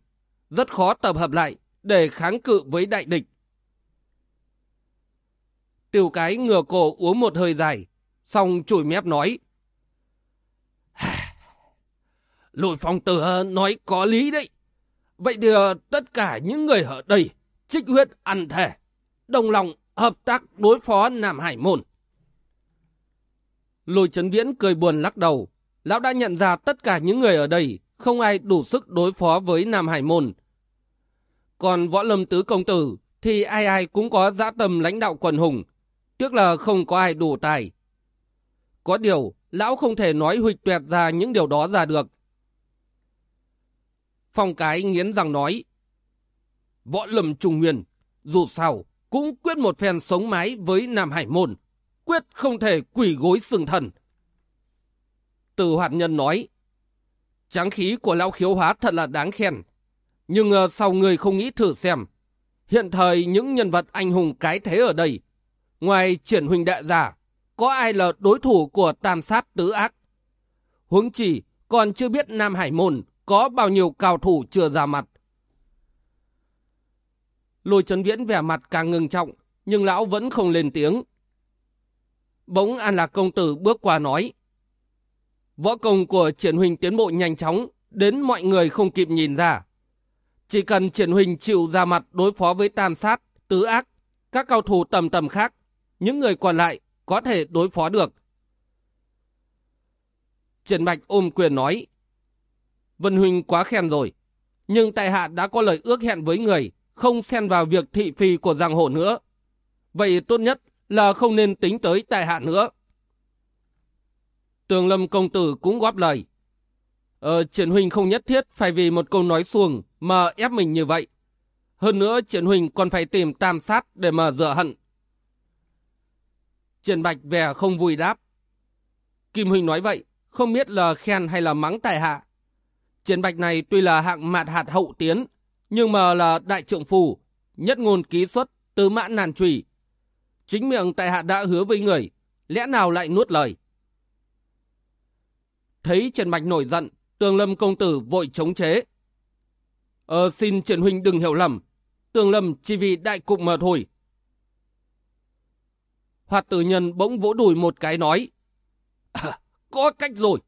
Rất khó tập hợp lại để kháng cự với đại địch. Tiểu cái ngửa cổ uống một hơi dài, xong chủi mép nói. Lôi phong tử nói có lý đấy. Vậy thì tất cả những người ở đây trích huyết ăn thể, đồng lòng hợp tác đối phó Nam Hải Môn. Lôi Trấn Viễn cười buồn lắc đầu. Lão đã nhận ra tất cả những người ở đây không ai đủ sức đối phó với Nam Hải Môn. Còn võ lâm tứ công tử thì ai ai cũng có dã tâm lãnh đạo quần hùng, tiếc là không có ai đủ tài. Có điều, lão không thể nói huỵch tuyệt ra những điều đó ra được. Phong cái nghiến răng nói, Võ lầm trùng nguyên, dù sao, cũng quyết một phen sống mái với Nam Hải Môn, quyết không thể quỷ gối sừng thần. Từ hoạt nhân nói, tráng khí của lão khiếu hóa thật là đáng khen, nhưng uh, sao người không nghĩ thử xem, hiện thời những nhân vật anh hùng cái thế ở đây, ngoài triển huỳnh đại giả, có ai là đối thủ của tam sát tứ ác? Huống chỉ còn chưa biết Nam Hải Môn có bao nhiêu cao thủ chưa ra mặt. Lôi Trấn Viễn vẻ mặt càng ngừng trọng, nhưng lão vẫn không lên tiếng. Bỗng An Lạc Công Tử bước qua nói. Võ công của triển huynh tiến bộ nhanh chóng, đến mọi người không kịp nhìn ra. Chỉ cần triển huynh chịu ra mặt đối phó với tam sát, tứ ác, các cao thủ tầm tầm khác, những người còn lại có thể đối phó được. Triển Bạch ôm quyền nói. Vân Huynh quá khen rồi, nhưng tại hạ đã có lời ước hẹn với người, không xen vào việc thị phi của giang hồ nữa. Vậy tốt nhất là không nên tính tới tại hạ nữa. Tường Lâm công tử cũng góp lời. Ờ, Triển Huynh không nhất thiết phải vì một câu nói xuồng mà ép mình như vậy. Hơn nữa Triển Huynh còn phải tìm tam sát để mà dựa hận. Triển Bạch vẻ không vui đáp. Kim Huynh nói vậy, không biết là khen hay là mắng tại hạ. Triển Bạch này tuy là hạng mạt hạt hậu tiến, nhưng mà là đại trượng phù, nhất ngôn ký xuất, tứ mã nàn trùy. Chính miệng tại hạ đã hứa với người, lẽ nào lại nuốt lời. Thấy Trần Bạch nổi giận, Tường Lâm công tử vội chống chế. Ờ, xin Trần Huynh đừng hiểu lầm, Tường Lâm chỉ vì đại cục mà thôi. Hoạt tử nhân bỗng vỗ đùi một cái nói. À, có cách rồi.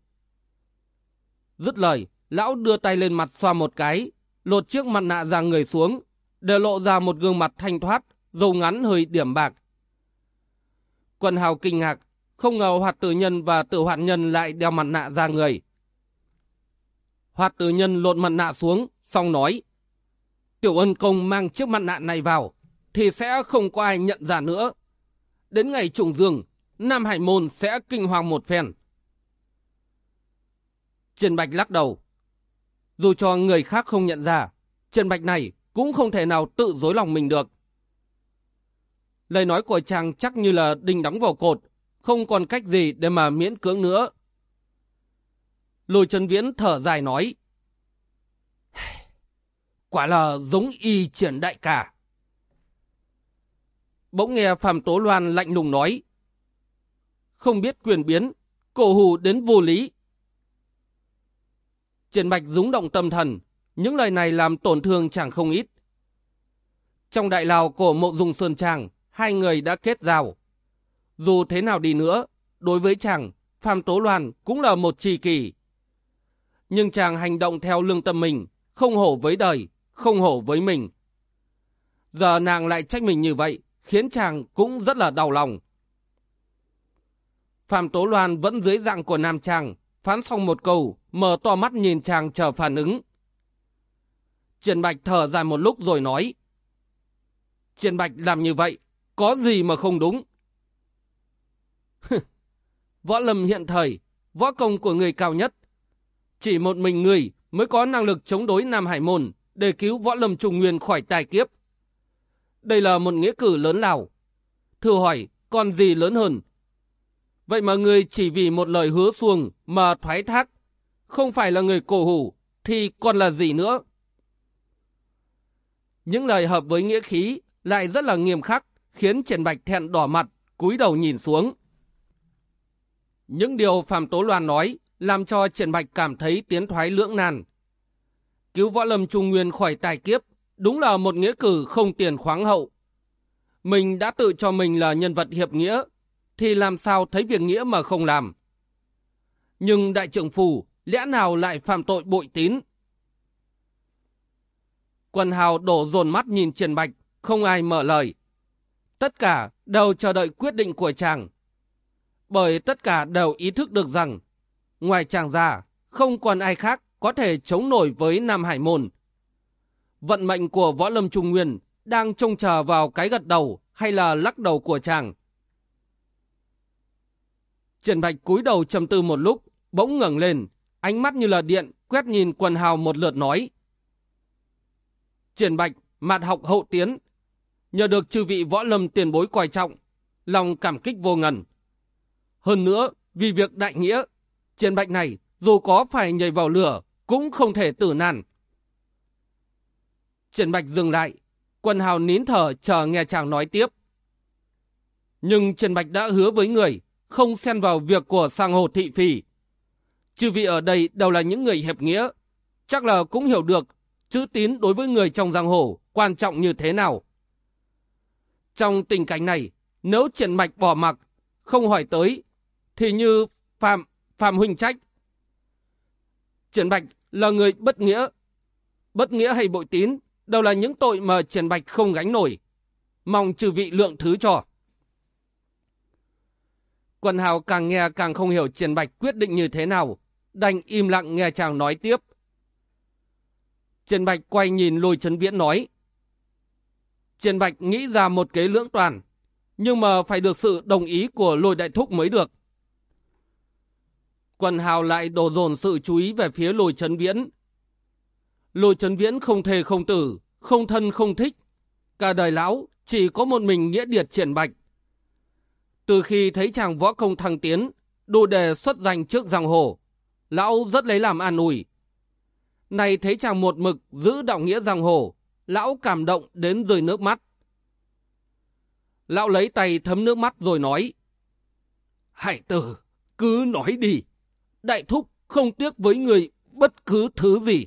Dứt lời, lão đưa tay lên mặt xoa một cái, lột chiếc mặt nạ ra người xuống, để lộ ra một gương mặt thanh thoát, dầu ngắn hơi điểm bạc. quần hào kinh ngạc, không ngờ hoạt tử nhân và tử hoạn nhân lại đeo mặt nạ ra người. Hoạt tử nhân lột mặt nạ xuống, xong nói. Tiểu ân công mang chiếc mặt nạ này vào, thì sẽ không có ai nhận ra nữa. Đến ngày trùng dương, Nam Hải Môn sẽ kinh hoàng một phen. Trần Bạch lắc đầu. Dù cho người khác không nhận ra, Trần Bạch này cũng không thể nào tự dối lòng mình được. Lời nói của chàng chắc như là đinh đóng vào cột, không còn cách gì để mà miễn cưỡng nữa. Lùi Trần Viễn thở dài nói. Quả là giống y triển đại cả. Bỗng nghe Phạm Tố Loan lạnh lùng nói. Không biết quyền biến, cổ hù đến vô lý. Triển Bạch rúng động tâm thần, những lời này làm tổn thương chẳng không ít. Trong đại lào của mộ dung Sơn Tràng, hai người đã kết giao. Dù thế nào đi nữa, đối với chàng, Phạm Tố Loan cũng là một trì kỳ. Nhưng chàng hành động theo lương tâm mình, không hổ với đời, không hổ với mình. Giờ nàng lại trách mình như vậy, khiến chàng cũng rất là đau lòng. Phạm Tố Loan vẫn dưới dạng của nam chàng, phán xong một câu, mở to mắt nhìn chàng chờ phản ứng. Triển Bạch thở dài một lúc rồi nói. Triển Bạch làm như vậy, có gì mà không đúng? võ lâm hiện thời, võ công của người cao nhất. Chỉ một mình người mới có năng lực chống đối Nam Hải Môn để cứu võ lâm trùng nguyên khỏi tai kiếp. Đây là một nghĩa cử lớn lao. Thử hỏi, còn gì lớn hơn? Vậy mà người chỉ vì một lời hứa xuồng mà thoái thác, không phải là người cổ hủ, thì còn là gì nữa? Những lời hợp với nghĩa khí lại rất là nghiêm khắc, khiến Trần Bạch thẹn đỏ mặt, cúi đầu nhìn xuống. Những điều Phạm Tố Loan nói làm cho Trần Bạch cảm thấy tiến thoái lưỡng nan. Cứu võ lâm trung nguyên khỏi tài kiếp đúng là một nghĩa cử không tiền khoáng hậu. Mình đã tự cho mình là nhân vật hiệp nghĩa, thì làm sao thấy việc nghĩa mà không làm. Nhưng đại trưởng phủ lẽ nào lại phạm tội bội tín? Quân hào đổ dồn mắt nhìn Trần Bạch, không ai mở lời. Tất cả đều chờ đợi quyết định của chàng. Bởi tất cả đều ý thức được rằng, ngoài chàng ra, không còn ai khác có thể chống nổi với Nam Hải Môn. vận mệnh của Võ Lâm Trung Nguyên đang trông chờ vào cái gật đầu hay là lắc đầu của chàng. Triển Bạch cúi đầu trầm tư một lúc, bỗng ngẩng lên, ánh mắt như là điện, quét nhìn quần hào một lượt nói. Triển Bạch, mặt học hậu tiến, nhờ được chư vị võ lâm tiền bối coi trọng, lòng cảm kích vô ngần. Hơn nữa, vì việc đại nghĩa, Triển Bạch này dù có phải nhảy vào lửa cũng không thể tử nàn." Triển Bạch dừng lại, quần hào nín thở chờ nghe chàng nói tiếp. Nhưng Triển Bạch đã hứa với người không xen vào việc của sang hồ thị phi. Chư vị ở đây đều là những người hiệp nghĩa, chắc là cũng hiểu được chữ tín đối với người trong giang hồ quan trọng như thế nào. Trong tình cảnh này, nếu triển mạch bỏ mặc, không hỏi tới, thì như Phạm, Phạm Huynh trách. Triển Bạch là người bất nghĩa. Bất nghĩa hay bội tín đều là những tội mà Triển Bạch không gánh nổi. Mong trừ vị lượng thứ cho. Quân hào càng nghe càng không hiểu Triển Bạch quyết định như thế nào, đành im lặng nghe chàng nói tiếp. Triển Bạch quay nhìn lôi chấn viễn nói. Triển Bạch nghĩ ra một kế lưỡng toàn, nhưng mà phải được sự đồng ý của lôi đại thúc mới được. Quân hào lại đổ dồn sự chú ý về phía lôi chấn viễn. Lôi chấn viễn không thề không tử, không thân không thích. Cả đời lão chỉ có một mình nghĩa điệt triển bạch. Từ khi thấy chàng võ công thăng tiến, đủ đề xuất danh trước giang hồ, lão rất lấy làm an ủi. Này thấy chàng một mực giữ đạo nghĩa giang hồ, lão cảm động đến rơi nước mắt. Lão lấy tay thấm nước mắt rồi nói, Hải tử, cứ nói đi, đại thúc không tiếc với người bất cứ thứ gì.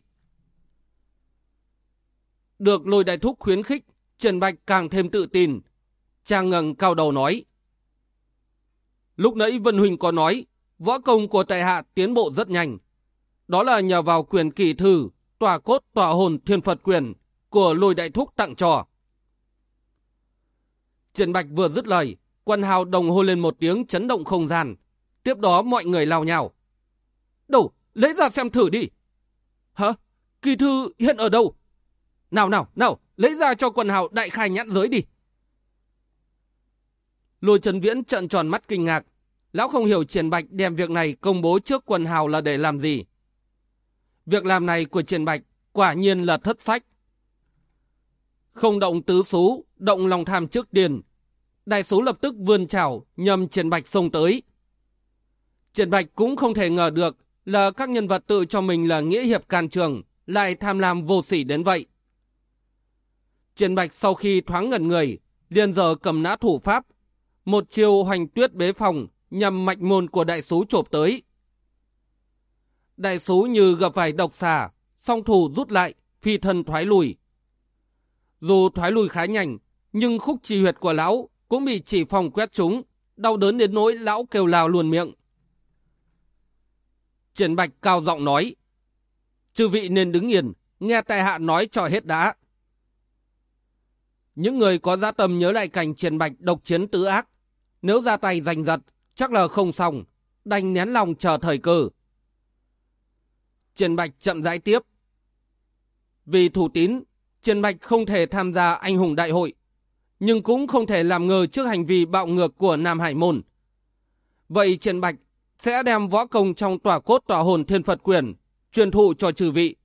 Được lôi đại thúc khuyến khích, Trần Bạch càng thêm tự tin. Chàng ngẩng cao đầu nói, Lúc nãy Vân Huỳnh có nói, võ công của tại hạ tiến bộ rất nhanh. Đó là nhờ vào quyền kỳ thư, tòa cốt tòa hồn thiên Phật quyền của lôi đại thúc tặng trò triển Bạch vừa dứt lời, quân hào đồng hô lên một tiếng chấn động không gian. Tiếp đó mọi người lao nhào. Đâu, lấy ra xem thử đi. Hả? Kỳ thư hiện ở đâu? Nào nào, nào, lấy ra cho quần hào đại khai nhãn giới đi. Lôi Trần Viễn trận tròn mắt kinh ngạc. Lão không hiểu Triển Bạch đem việc này công bố trước quần hào là để làm gì. Việc làm này của Triển Bạch quả nhiên là thất sách. Không động tứ xú, động lòng tham trước tiền. Đại số lập tức vươn chảo nhầm Triển Bạch xông tới. Triển Bạch cũng không thể ngờ được là các nhân vật tự cho mình là nghĩa hiệp can trường lại tham lam vô sỉ đến vậy. Triển Bạch sau khi thoáng ngẩn người, liền giờ cầm nã thủ pháp, một chiều hoành tuyết bế phòng nhằm mạch môn của đại sứ chộp tới. Đại sứ như gặp phải độc xà, song thủ rút lại, phi thân thoái lùi. Dù thoái lùi khá nhanh, nhưng khúc trì huyệt của lão cũng bị chỉ phòng quét trúng, đau đớn đến nỗi lão kêu lao luồn miệng. Triển Bạch cao giọng nói, chư vị nên đứng yên, nghe tài hạ nói cho hết đã. Những người có giá tâm nhớ lại cảnh Triển Bạch độc chiến tứ ác, nếu ra tay giành giật, chắc là không xong, đành nén lòng chờ thời cơ. Trần Bạch chậm rãi tiếp. Vì thủ tín, Trần Bạch không thể tham gia anh hùng đại hội, nhưng cũng không thể làm ngờ trước hành vi bạo ngược của Nam Hải Môn. Vậy Trần Bạch sẽ đem võ công trong tòa cốt tòa hồn thiên Phật quyền, truyền thụ cho trừ vị.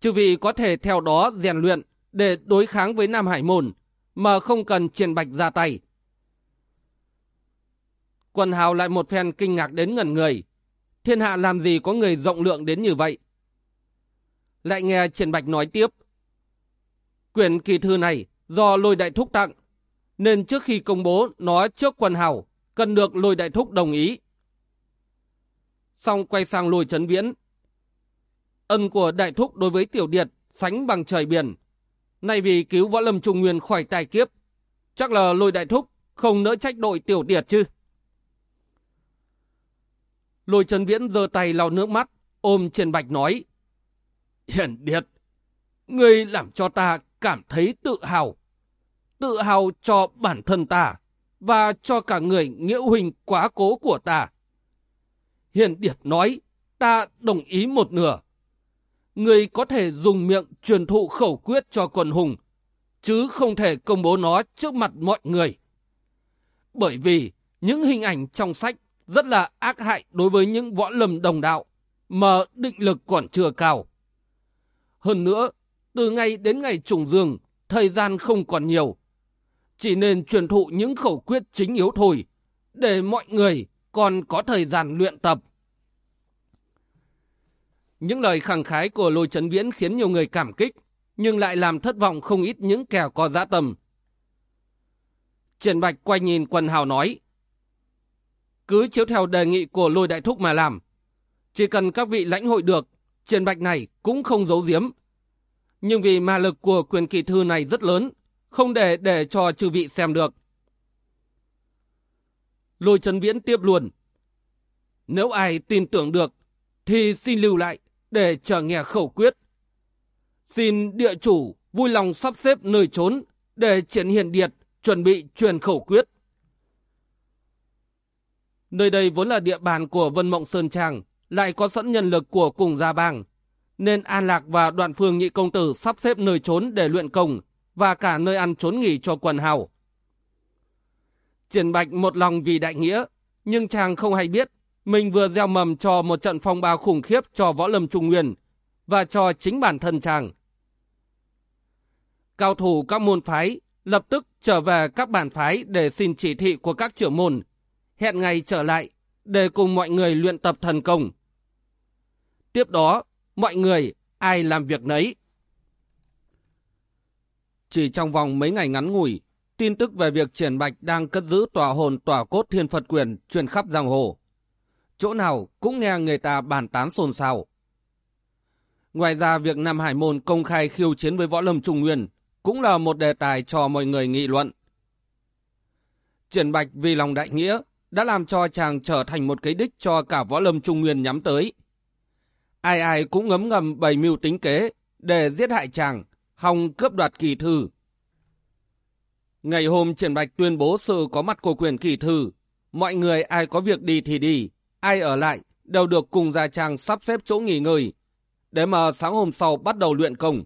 Trừ vị có thể theo đó rèn luyện để đối kháng với Nam Hải Môn, mà không cần Trần Bạch ra tay. Quần hào lại một phen kinh ngạc đến ngẩn người. Thiên hạ làm gì có người rộng lượng đến như vậy? Lại nghe Triển Bạch nói tiếp. Quyển kỳ thư này do lôi đại thúc tặng, nên trước khi công bố nó trước quần hào, cần được lôi đại thúc đồng ý. Xong quay sang lôi trấn viễn. Ân của đại thúc đối với tiểu điệt sánh bằng trời biển. Nay vì cứu võ lâm trung nguyên khỏi tai kiếp, chắc là lôi đại thúc không nỡ trách đội tiểu điệt chứ. Lôi Trần Viễn giơ tay lau nước mắt, ôm trên bạch nói. Hiển Điệt, ngươi làm cho ta cảm thấy tự hào. Tự hào cho bản thân ta và cho cả người nghĩa huynh quá cố của ta. hiển Điệt nói, ta đồng ý một nửa. người có thể dùng miệng truyền thụ khẩu quyết cho quần hùng, chứ không thể công bố nó trước mặt mọi người. Bởi vì những hình ảnh trong sách rất là ác hại đối với những võ lâm đồng đạo, mà định lực còn chưa cao. Hơn nữa, từ ngày đến ngày trùng dương, thời gian không còn nhiều. Chỉ nên truyền thụ những khẩu quyết chính yếu thôi, để mọi người còn có thời gian luyện tập. Những lời khẳng khái của Lôi Trấn Viễn khiến nhiều người cảm kích, nhưng lại làm thất vọng không ít những kẻ có dã tầm. Triển Bạch quay nhìn quần hào nói, cứ chiếu theo đề nghị của Lôi Đại Thúc mà làm. Chỉ cần các vị lãnh hội được, truyền Bạch này cũng không giấu giếm. Nhưng vì ma lực của quyền kỳ thư này rất lớn, không để để cho chư vị xem được. Lôi Trấn Viễn tiếp luôn. Nếu ai tin tưởng được, thì xin lưu lại để chờ nghe khẩu quyết. Xin địa chủ vui lòng sắp xếp nơi trốn để triển hiện điệt chuẩn bị truyền khẩu quyết. Nơi đây vốn là địa bàn của Vân Mộng Sơn Trang, lại có sẵn nhân lực của cùng gia bang. Nên An Lạc và Đoạn Phương Nhị Công Tử sắp xếp nơi trốn để luyện công và cả nơi ăn trốn nghỉ cho quần hào. Triển Bạch một lòng vì đại nghĩa, nhưng chàng không hay biết mình vừa gieo mầm cho một trận phong bao khủng khiếp cho võ lâm trung nguyên và cho chính bản thân chàng. Cao thủ các môn phái lập tức trở về các bản phái để xin chỉ thị của các trưởng môn, hẹn ngày trở lại để cùng mọi người luyện tập thần công. Tiếp đó, mọi người ai làm việc nấy. Chỉ trong vòng mấy ngày ngắn ngủi, tin tức về việc Triển Bạch đang cất giữ tòa hồn tòa cốt thiên Phật quyền truyền khắp giang hồ. Chỗ nào cũng nghe người ta bàn tán xôn xao. Ngoài ra việc Nam Hải Môn công khai khiêu chiến với võ lâm trung nguyên cũng là một đề tài cho mọi người nghị luận. Triển Bạch vì lòng đại nghĩa đã làm cho chàng trở thành một cái đích cho cả võ lâm trung nguyên nhắm tới. Ai ai cũng ngấm ngầm bày mưu tính kế để giết hại chàng, hòng cướp đoạt kỳ thư. Ngày hôm Triển Bạch tuyên bố sự có mặt của quyền kỳ thư, mọi người ai có việc đi thì đi, ai ở lại đều được cùng gia trang sắp xếp chỗ nghỉ ngơi, để mà sáng hôm sau bắt đầu luyện công.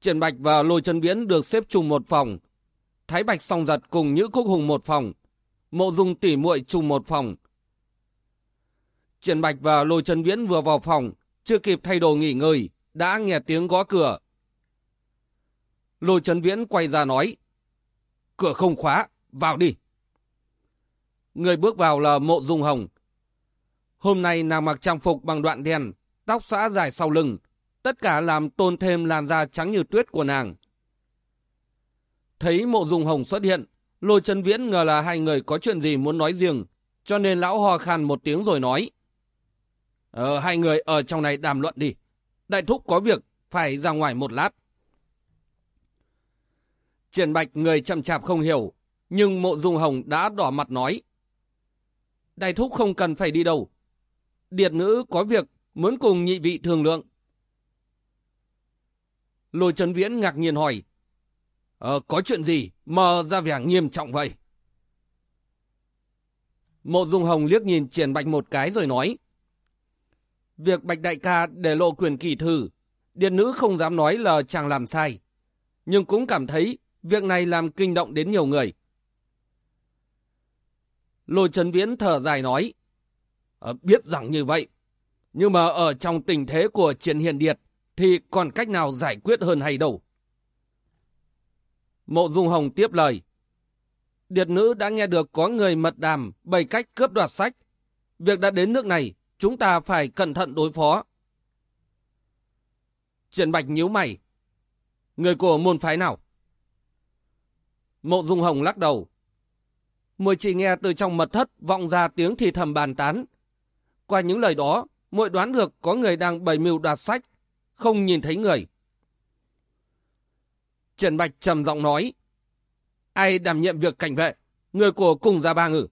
Triển Bạch và Lôi Chân Viễn được xếp chung một phòng, Thái Bạch song giật cùng Nhữ Cúc Hùng một phòng, Mộ Dung tỉ muội chung một phòng. Triển Bạch và Lôi Trần Viễn vừa vào phòng, chưa kịp thay đồ nghỉ ngơi, đã nghe tiếng gõ cửa. Lôi Trần Viễn quay ra nói, cửa không khóa, vào đi. Người bước vào là Mộ Dung Hồng. Hôm nay nàng mặc trang phục bằng đoạn đen, tóc xõa dài sau lưng, tất cả làm tôn thêm làn da trắng như tuyết của nàng. Thấy Mộ Dung Hồng xuất hiện, Lôi chân viễn ngờ là hai người có chuyện gì muốn nói riêng, cho nên lão ho khan một tiếng rồi nói. Ờ, hai người ở trong này đàm luận đi. Đại thúc có việc, phải ra ngoài một lát. Triển Bạch người chậm chạp không hiểu, nhưng mộ dung hồng đã đỏ mặt nói. Đại thúc không cần phải đi đâu. Điệt nữ có việc muốn cùng nhị vị thương lượng. Lôi Trấn Viễn ngạc nhiên hỏi. Ờ, có chuyện gì mà ra vẻ nghiêm trọng vậy? Mộ Dung Hồng liếc nhìn Triển Bạch một cái rồi nói. Việc Bạch Đại ca để lộ quyền kỳ thư, Điện nữ không dám nói là chàng làm sai. Nhưng cũng cảm thấy việc này làm kinh động đến nhiều người. Lôi Trấn Viễn thở dài nói. Ờ, biết rằng như vậy, nhưng mà ở trong tình thế của Triển Hiền Điệt thì còn cách nào giải quyết hơn hay đâu. Mộ Dung Hồng tiếp lời. Điệt nữ đã nghe được có người mật đàm bày cách cướp đoạt sách. Việc đã đến nước này, chúng ta phải cẩn thận đối phó. Triển Bạch nhíu mày. Người của môn phái nào? Mộ Dung Hồng lắc đầu. Mùi chỉ nghe từ trong mật thất vọng ra tiếng thì thầm bàn tán. Qua những lời đó, muội đoán được có người đang bày mưu đoạt sách, không nhìn thấy người. Trần Bạch trầm giọng nói. Ai đảm nhiệm việc cảnh vệ? Người của cùng gia ba ngử.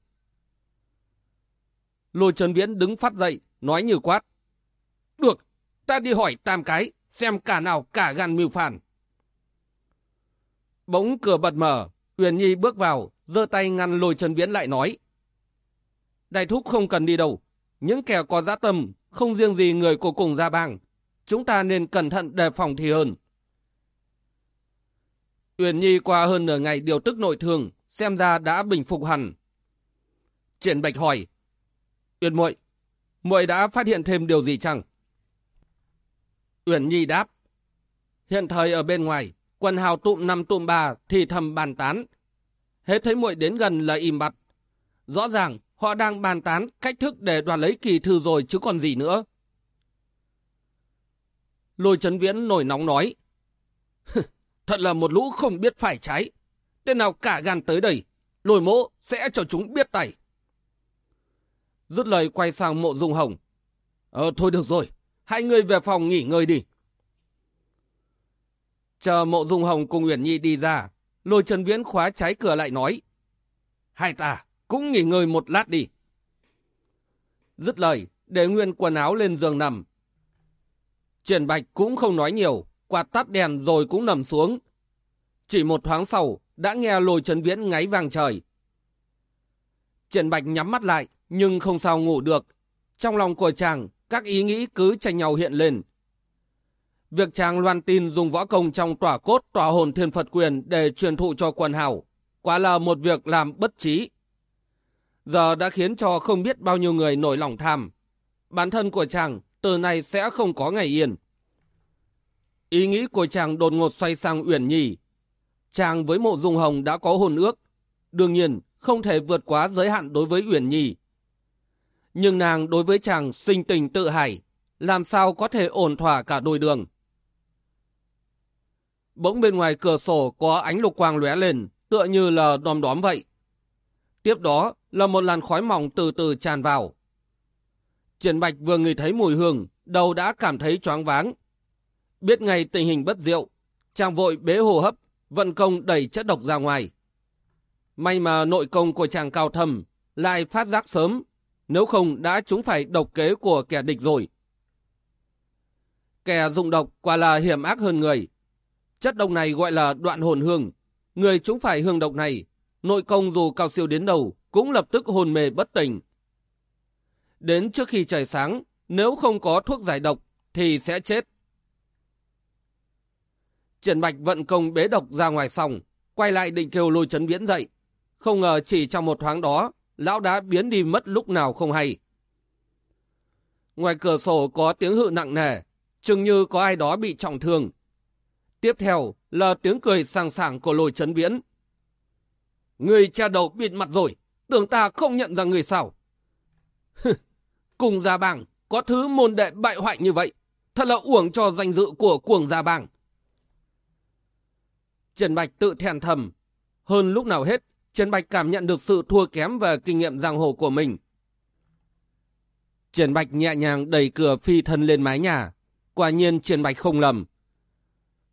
Lôi Trần Viễn đứng phát dậy, nói như quát. Được, ta đi hỏi tam cái, xem cả nào cả gan mưu phản. Bỗng cửa bật mở, Huyền Nhi bước vào, giơ tay ngăn lôi Trần Viễn lại nói. Đại thúc không cần đi đâu. những kẻ có giá tâm, không riêng gì người của cùng gia bang. Chúng ta nên cẩn thận đề phòng thì hơn. Uyển Nhi qua hơn nửa ngày điều tức nội thương, xem ra đã bình phục hẳn. Triển Bạch hỏi, Uyển muội, muội đã phát hiện thêm điều gì chăng? Uyển Nhi đáp, hiện thời ở bên ngoài, quần hào tụm năm tụm ba thì thầm bàn tán. Hết thấy muội đến gần là im bặt. Rõ ràng họ đang bàn tán cách thức để đoạt lấy kỳ thư rồi chứ còn gì nữa. Lôi Trấn viễn nổi nóng nói. Thật là một lũ không biết phải trái. Tên nào cả gan tới đây, lôi mộ sẽ cho chúng biết tay. Dứt lời quay sang mộ dung hồng. Ờ thôi được rồi, hai người về phòng nghỉ ngơi đi. Chờ mộ dung hồng cùng Uyển Nhi đi ra, lôi trần viễn khóa trái cửa lại nói. Hai ta cũng nghỉ ngơi một lát đi. Dứt lời, để nguyên quần áo lên giường nằm. Triển Bạch cũng không nói nhiều, quạt tắt đèn rồi cũng nằm xuống. Chỉ một thoáng sau, đã nghe lôi chấn viễn ngáy vàng trời. Triển Bạch nhắm mắt lại, nhưng không sao ngủ được. Trong lòng của chàng, các ý nghĩ cứ tranh nhau hiện lên. Việc chàng loan tin dùng võ công trong tỏa cốt tỏa hồn thiên Phật quyền để truyền thụ cho quần hảo, quả là một việc làm bất trí. Giờ đã khiến cho không biết bao nhiêu người nổi lòng tham. Bản thân của chàng từ nay sẽ không có ngày yên. Ý nghĩ của chàng đột ngột xoay sang Uyển Nhi. Chàng với mộ dung hồng đã có hồn ước. Đương nhiên, không thể vượt quá giới hạn đối với Uyển Nhi. Nhưng nàng đối với chàng sinh tình tự hải, làm sao có thể ổn thỏa cả đôi đường. Bỗng bên ngoài cửa sổ có ánh lục quang lóe lên, tựa như là đom đóm vậy. Tiếp đó là một làn khói mỏng từ từ tràn vào. Triển Bạch vừa ngửi thấy mùi hương, đầu đã cảm thấy choáng váng. Biết ngay tình hình bất diệu, chàng vội bế hồ hấp, vận công đẩy chất độc ra ngoài. May mà nội công của chàng cao thầm, lại phát giác sớm, nếu không đã chúng phải độc kế của kẻ địch rồi. Kẻ dụng độc quả là hiểm ác hơn người. Chất độc này gọi là đoạn hồn hương. Người chúng phải hương độc này, nội công dù cao siêu đến đầu, cũng lập tức hồn mê bất tỉnh. Đến trước khi trời sáng, nếu không có thuốc giải độc, thì sẽ chết. Triển Bạch vận công bế độc ra ngoài xong, quay lại định kêu lôi chấn viễn dậy. Không ngờ chỉ trong một thoáng đó, lão đã biến đi mất lúc nào không hay. Ngoài cửa sổ có tiếng hự nặng nề, chừng như có ai đó bị trọng thương. Tiếp theo là tiếng cười sang sảng của lôi chấn viễn. Người cha đầu bịt mặt rồi, tưởng ta không nhận ra người sao. Cùng gia bảng, có thứ môn đệ bại hoại như vậy, thật là uổng cho danh dự của cuồng gia bảng. Trần Bạch tự thèn thầm. Hơn lúc nào hết, Trần Bạch cảm nhận được sự thua kém về kinh nghiệm giang hồ của mình. Trần Bạch nhẹ nhàng đẩy cửa phi thân lên mái nhà. Quả nhiên Trần Bạch không lầm.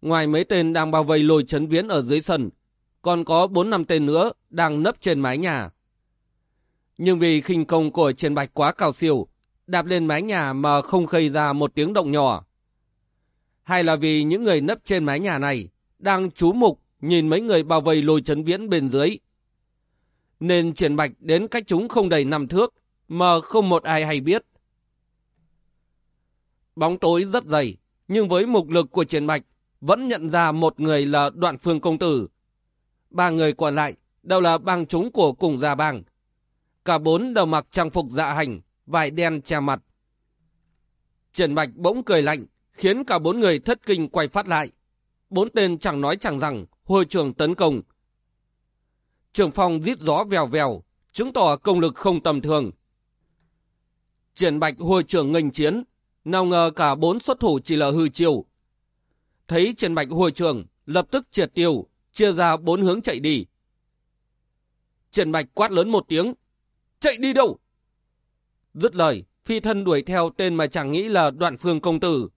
Ngoài mấy tên đang bao vây lôi chấn viễn ở dưới sân, còn có bốn năm tên nữa đang nấp trên mái nhà. Nhưng vì khinh công của Trần Bạch quá cao siêu, đạp lên mái nhà mà không khơi ra một tiếng động nhỏ. Hay là vì những người nấp trên mái nhà này đang chú mục nhìn mấy người bao vây lôi chấn viễn bên dưới. Nên triển Bạch đến cách chúng không đầy năm thước, mà không một ai hay biết. Bóng tối rất dày, nhưng với mục lực của triển Bạch, vẫn nhận ra một người là đoạn phương công tử. Ba người còn lại đều là bang chúng của cùng gia bang. Cả bốn đều mặc trang phục dạ hành, vải đen che mặt. triển Bạch bỗng cười lạnh, khiến cả bốn người thất kinh quay phát lại. Bốn tên chẳng nói chẳng rằng, hồi trường tấn công. Trường phong giết gió vèo vèo, chứng tỏ công lực không tầm thường. Triển Bạch hồi trưởng nghênh chiến, nào ngờ cả bốn xuất thủ chỉ là hư chiêu. Thấy Triển Bạch hồi trưởng, lập tức triệt tiêu, chia ra bốn hướng chạy đi. Triển Bạch quát lớn một tiếng, chạy đi đâu? Dứt lời, phi thân đuổi theo tên mà chẳng nghĩ là đoạn phương công tử.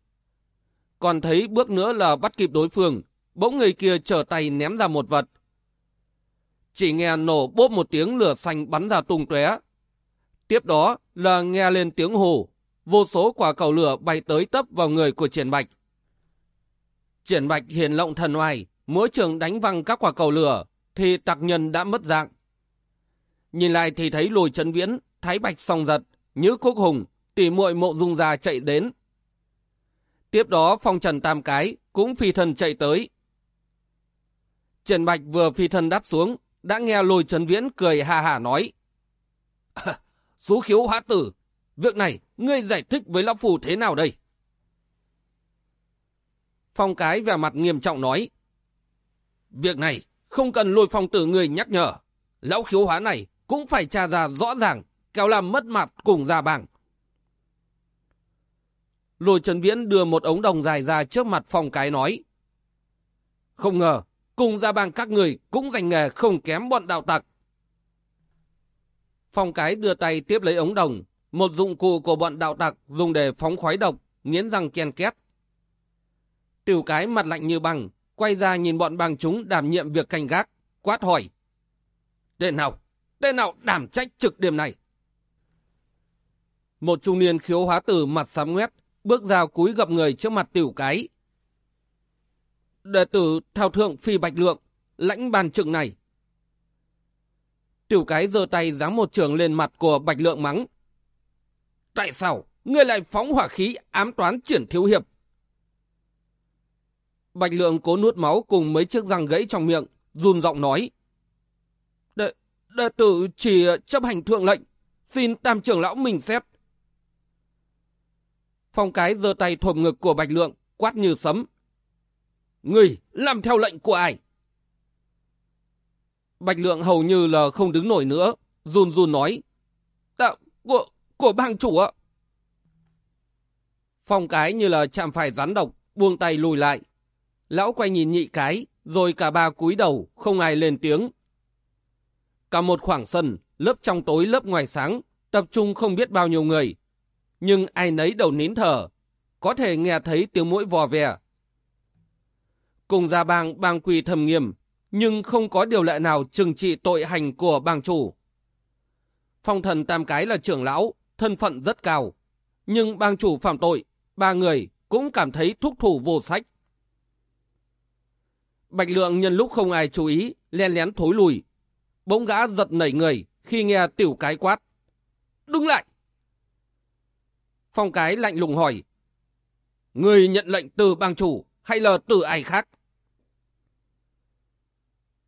Còn thấy bước nữa là bắt kịp đối phương, bỗng người kia trở tay ném ra một vật. Chỉ nghe nổ bốp một tiếng lửa xanh bắn ra tung tóe. Tiếp đó là nghe lên tiếng hồ, vô số quả cầu lửa bay tới tấp vào người của Triển Bạch. Triển Bạch hiền lộng thần oai, mỗi trường đánh văng các quả cầu lửa, thì tặc nhân đã mất dạng. Nhìn lại thì thấy lùi chân viễn, thái bạch song giật, như Cúc Hùng, tỉ muội mộ dung già chạy đến. Tiếp đó phong trần tam cái cũng phi thân chạy tới. triển Bạch vừa phi thân đáp xuống, đã nghe lôi trấn viễn cười hà hà nói. Số khiếu hóa tử, việc này ngươi giải thích với lão phù thế nào đây? Phong cái vẻ mặt nghiêm trọng nói. Việc này không cần lôi phong tử người nhắc nhở. Lão khiếu hóa này cũng phải tra ra rõ ràng, kéo làm mất mặt cùng gia bảng. Lôi Trần Viễn đưa một ống đồng dài ra trước mặt phòng cái nói. Không ngờ, cùng gia bang các người cũng giành nghề không kém bọn đạo tặc. Phong cái đưa tay tiếp lấy ống đồng, một dụng cụ của bọn đạo tặc dùng để phóng khói độc, nghiến răng ken két. Tiểu cái mặt lạnh như băng, quay ra nhìn bọn bang chúng đảm nhiệm việc canh gác, quát hỏi. Tên nào? Tên nào đảm trách trực điểm này? Một trung niên khiếu hóa tử mặt sám ngoét, bước ra cúi gặp người trước mặt tiểu cái. Đệ tử thao thượng phi bạch lượng, lãnh bàn trực này. Tiểu cái giơ tay giáng một trường lên mặt của bạch lượng mắng. Tại sao ngươi lại phóng hỏa khí ám toán triển thiếu hiệp? Bạch lượng cố nuốt máu cùng mấy chiếc răng gãy trong miệng, run giọng nói. Đệ, đệ tử chỉ chấp hành thượng lệnh, xin tam trưởng lão mình xét. Phong cái giơ tay thồm ngực của Bạch Lượng, quát như sấm. Người làm theo lệnh của ai? Bạch Lượng hầu như là không đứng nổi nữa, run run nói. tạo của, của bang chủ ạ. Phong cái như là chạm phải rắn độc, buông tay lùi lại. Lão quay nhìn nhị cái, rồi cả ba cúi đầu, không ai lên tiếng. Cả một khoảng sân, lớp trong tối lớp ngoài sáng, tập trung không biết bao nhiêu người, nhưng ai nấy đầu nín thở, có thể nghe thấy tiếng mũi vò vè. Cùng gia bang bang quỳ thầm nghiêm, nhưng không có điều lệ nào trừng trị tội hành của bang chủ. Phong thần tam cái là trưởng lão, thân phận rất cao, nhưng bang chủ phạm tội, ba người cũng cảm thấy thúc thủ vô sách. Bạch lượng nhân lúc không ai chú ý, len lén thối lùi. Bỗng gã giật nảy người khi nghe tiểu cái quát. Đứng lại! Phong cái lạnh lùng hỏi. Người nhận lệnh từ bang chủ hay là từ ai khác?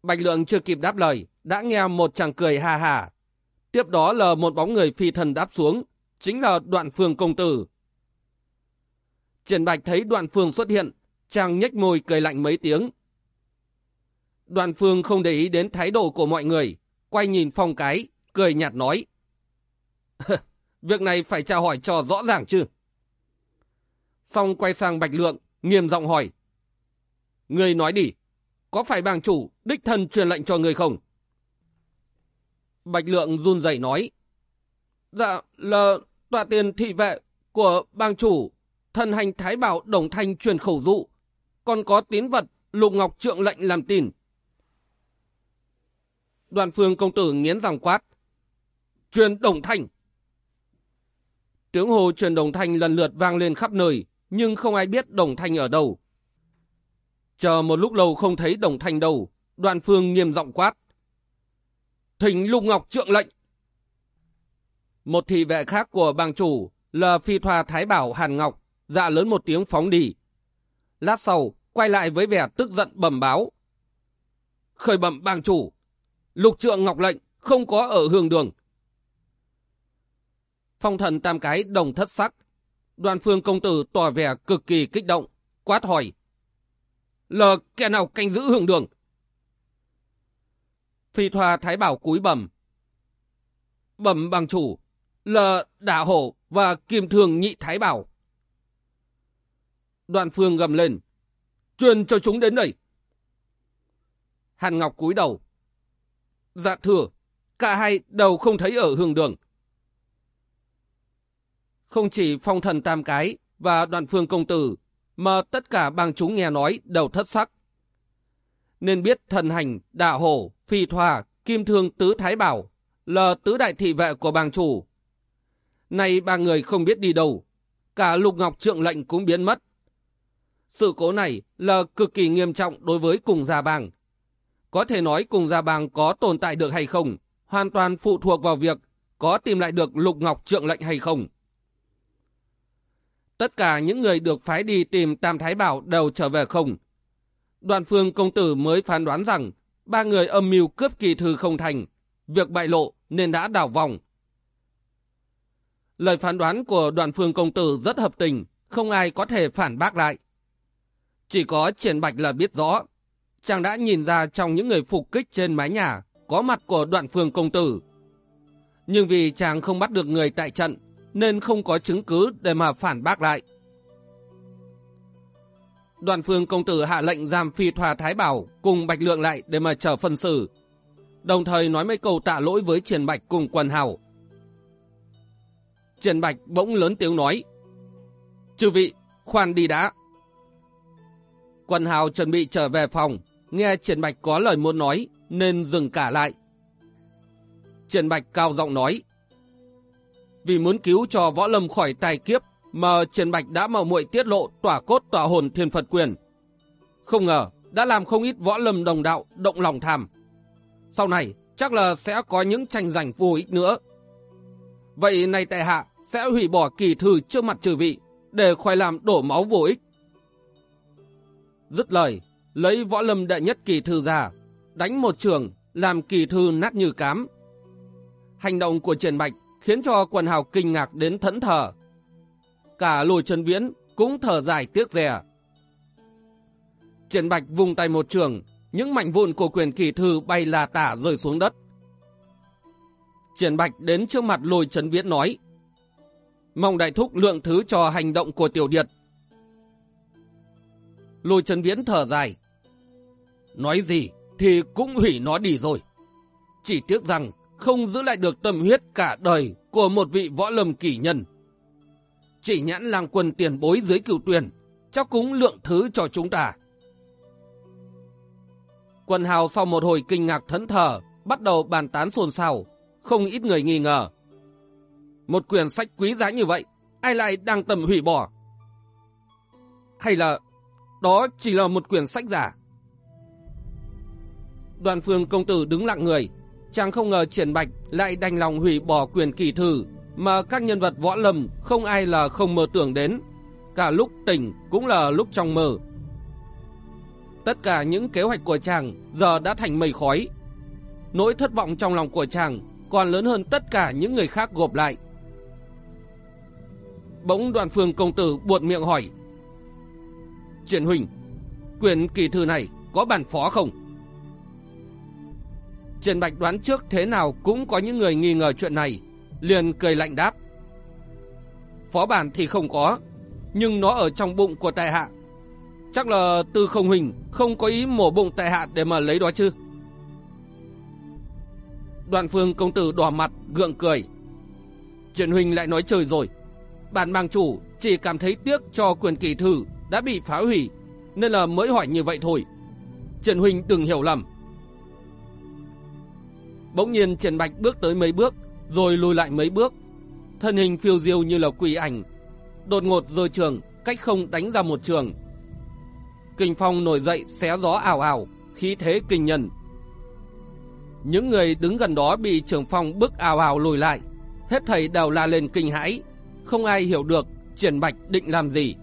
Bạch Lượng chưa kịp đáp lời, đã nghe một chàng cười hà hà. Tiếp đó là một bóng người phi thần đáp xuống, chính là đoạn phương công tử. Triển Bạch thấy đoạn phương xuất hiện, chàng nhếch môi cười lạnh mấy tiếng. Đoạn phương không để ý đến thái độ của mọi người, quay nhìn phong cái, cười nhạt nói. Việc này phải tra hỏi cho rõ ràng chứ. Xong quay sang Bạch Lượng, nghiêm giọng hỏi. Người nói đi, có phải bang chủ đích thân truyền lệnh cho người không? Bạch Lượng run rẩy nói. Dạ, là tọa tiền thị vệ của bang chủ, thần hành Thái Bảo Đồng Thanh truyền khẩu dụ, còn có tín vật Lục Ngọc Trượng lệnh làm tin. Đoàn phương công tử nghiến răng quát. Truyền Đồng Thanh, Tiếng hồ truyền đồng thanh lần lượt vang lên khắp nơi, nhưng không ai biết đồng thanh ở đâu. Chờ một lúc lâu không thấy đồng thanh đâu, đoàn phương nghiêm giọng quát. Thỉnh Lục Ngọc trượng lệnh. Một thị vệ khác của bang chủ là phi thoa Thái Bảo Hàn Ngọc, dạ lớn một tiếng phóng đi. Lát sau, quay lại với vẻ tức giận bẩm báo. Khởi bẩm bang chủ, lục trượng ngọc lệnh không có ở hương đường. Phong thần tam cái đồng thất sắc. Đoàn phương công tử tỏ vẻ cực kỳ kích động, quát hỏi. Lờ kẻ nào canh giữ hưởng đường? Phi thoa thái bảo cúi bẩm. Bẩm bằng chủ, là đả hổ và kim thường nhị thái bảo. Đoàn phương gầm lên. Truyền cho chúng đến đây. Hàn Ngọc cúi đầu. Dạ thừa, cả hai đầu không thấy ở hương đường. Không chỉ phong thần tam cái và đoạn phương công tử, mà tất cả bang chúng nghe nói đều thất sắc. Nên biết thần hành, đạo hổ, phi thoa, kim thương tứ thái bảo là tứ đại thị vệ của bang chủ. Nay ba người không biết đi đâu, cả lục ngọc trượng lệnh cũng biến mất. Sự cố này là cực kỳ nghiêm trọng đối với cùng gia bang. Có thể nói cùng gia bang có tồn tại được hay không, hoàn toàn phụ thuộc vào việc có tìm lại được lục ngọc trượng lệnh hay không. Tất cả những người được phái đi tìm Tam Thái Bảo đều trở về không. Đoàn phương công tử mới phán đoán rằng ba người âm mưu cướp kỳ thư không thành, việc bại lộ nên đã đảo vòng. Lời phán đoán của đoàn phương công tử rất hợp tình, không ai có thể phản bác lại. Chỉ có triển bạch là biết rõ, chàng đã nhìn ra trong những người phục kích trên mái nhà có mặt của đoạn phương công tử. Nhưng vì chàng không bắt được người tại trận, nên không có chứng cứ để mà phản bác lại. Đoàn phương công tử hạ lệnh giam phi thòa thái bảo cùng bạch lượng lại để mà chờ phân xử. Đồng thời nói mấy câu tạ lỗi với triển bạch cùng quần hào. Triển bạch bỗng lớn tiếng nói. Chư vị, khoan đi đã. Quần hào chuẩn bị trở về phòng, nghe triển bạch có lời muốn nói, nên dừng cả lại. Triển bạch cao giọng nói. Vì muốn cứu cho võ lâm khỏi tai kiếp, mà Triển Bạch đã mạo muội tiết lộ tỏa cốt tỏa hồn thiên Phật quyền. Không ngờ đã làm không ít võ lâm đồng đạo động lòng tham. Sau này chắc là sẽ có những tranh giành vô ích nữa. Vậy này tại hạ sẽ hủy bỏ kỳ thư trước mặt trừ vị để khỏi làm đổ máu vô ích. Dứt lời, lấy võ lâm đệ nhất kỳ thư ra, đánh một trường, làm kỳ thư nát như cám. Hành động của Triển Bạch khiến cho quần hào kinh ngạc đến thẫn thờ. Cả lùi chân viễn cũng thở dài tiếc rè. Triển Bạch vùng tay một trường, những mảnh vụn của quyền kỳ thư bay là tả rơi xuống đất. Triển Bạch đến trước mặt lùi chân viễn nói. Mong đại thúc lượng thứ cho hành động của tiểu điệt. Lùi chân viễn thở dài. Nói gì thì cũng hủy nó đi rồi. Chỉ tiếc rằng không giữ lại được tâm huyết cả đời của một vị võ lâm kỷ nhân. Chỉ nhãn làng quân tiền bối dưới cửu tuyển, chắc cũng lượng thứ cho chúng ta. Quân hào sau một hồi kinh ngạc thẫn thờ, bắt đầu bàn tán xôn xao, không ít người nghi ngờ. Một quyển sách quý giá như vậy, ai lại đang tầm hủy bỏ? Hay là đó chỉ là một quyển sách giả? Đoàn phương công tử đứng lặng người, chàng không ngờ triển bạch lại đành lòng hủy bỏ quyền kỳ thư mà các nhân vật võ lâm không ai là không mơ tưởng đến. Cả lúc tỉnh cũng là lúc trong mơ. Tất cả những kế hoạch của chàng giờ đã thành mây khói. Nỗi thất vọng trong lòng của chàng còn lớn hơn tất cả những người khác gộp lại. Bỗng đoàn phương công tử buột miệng hỏi. Triển Huỳnh, quyền kỳ thư này có bản phó không? Trần Bạch đoán trước thế nào cũng có những người nghi ngờ chuyện này, liền cười lạnh đáp. Phó bản thì không có, nhưng nó ở trong bụng của tại hạ. Chắc là tư không Huỳnh không có ý mổ bụng tại hạ để mà lấy đó chứ. Đoàn phương công tử đỏ mặt, gượng cười. Trần Huỳnh lại nói trời rồi. Bản bang chủ chỉ cảm thấy tiếc cho quyền kỳ thử đã bị phá hủy, nên là mới hỏi như vậy thôi. Trần Huỳnh đừng hiểu lầm. Bỗng nhiên Trần Bạch bước tới mấy bước, rồi lùi lại mấy bước. Thân hình phiêu diêu như là quỷ ảnh. Đột ngột rơi trường, cách không đánh ra một trường. Kinh phong nổi dậy xé gió ảo ảo, khí thế kinh nhân. Những người đứng gần đó bị trường phong bức ảo ảo lùi lại. Hết thầy đều la lên kinh hãi. Không ai hiểu được Triển Bạch định làm gì.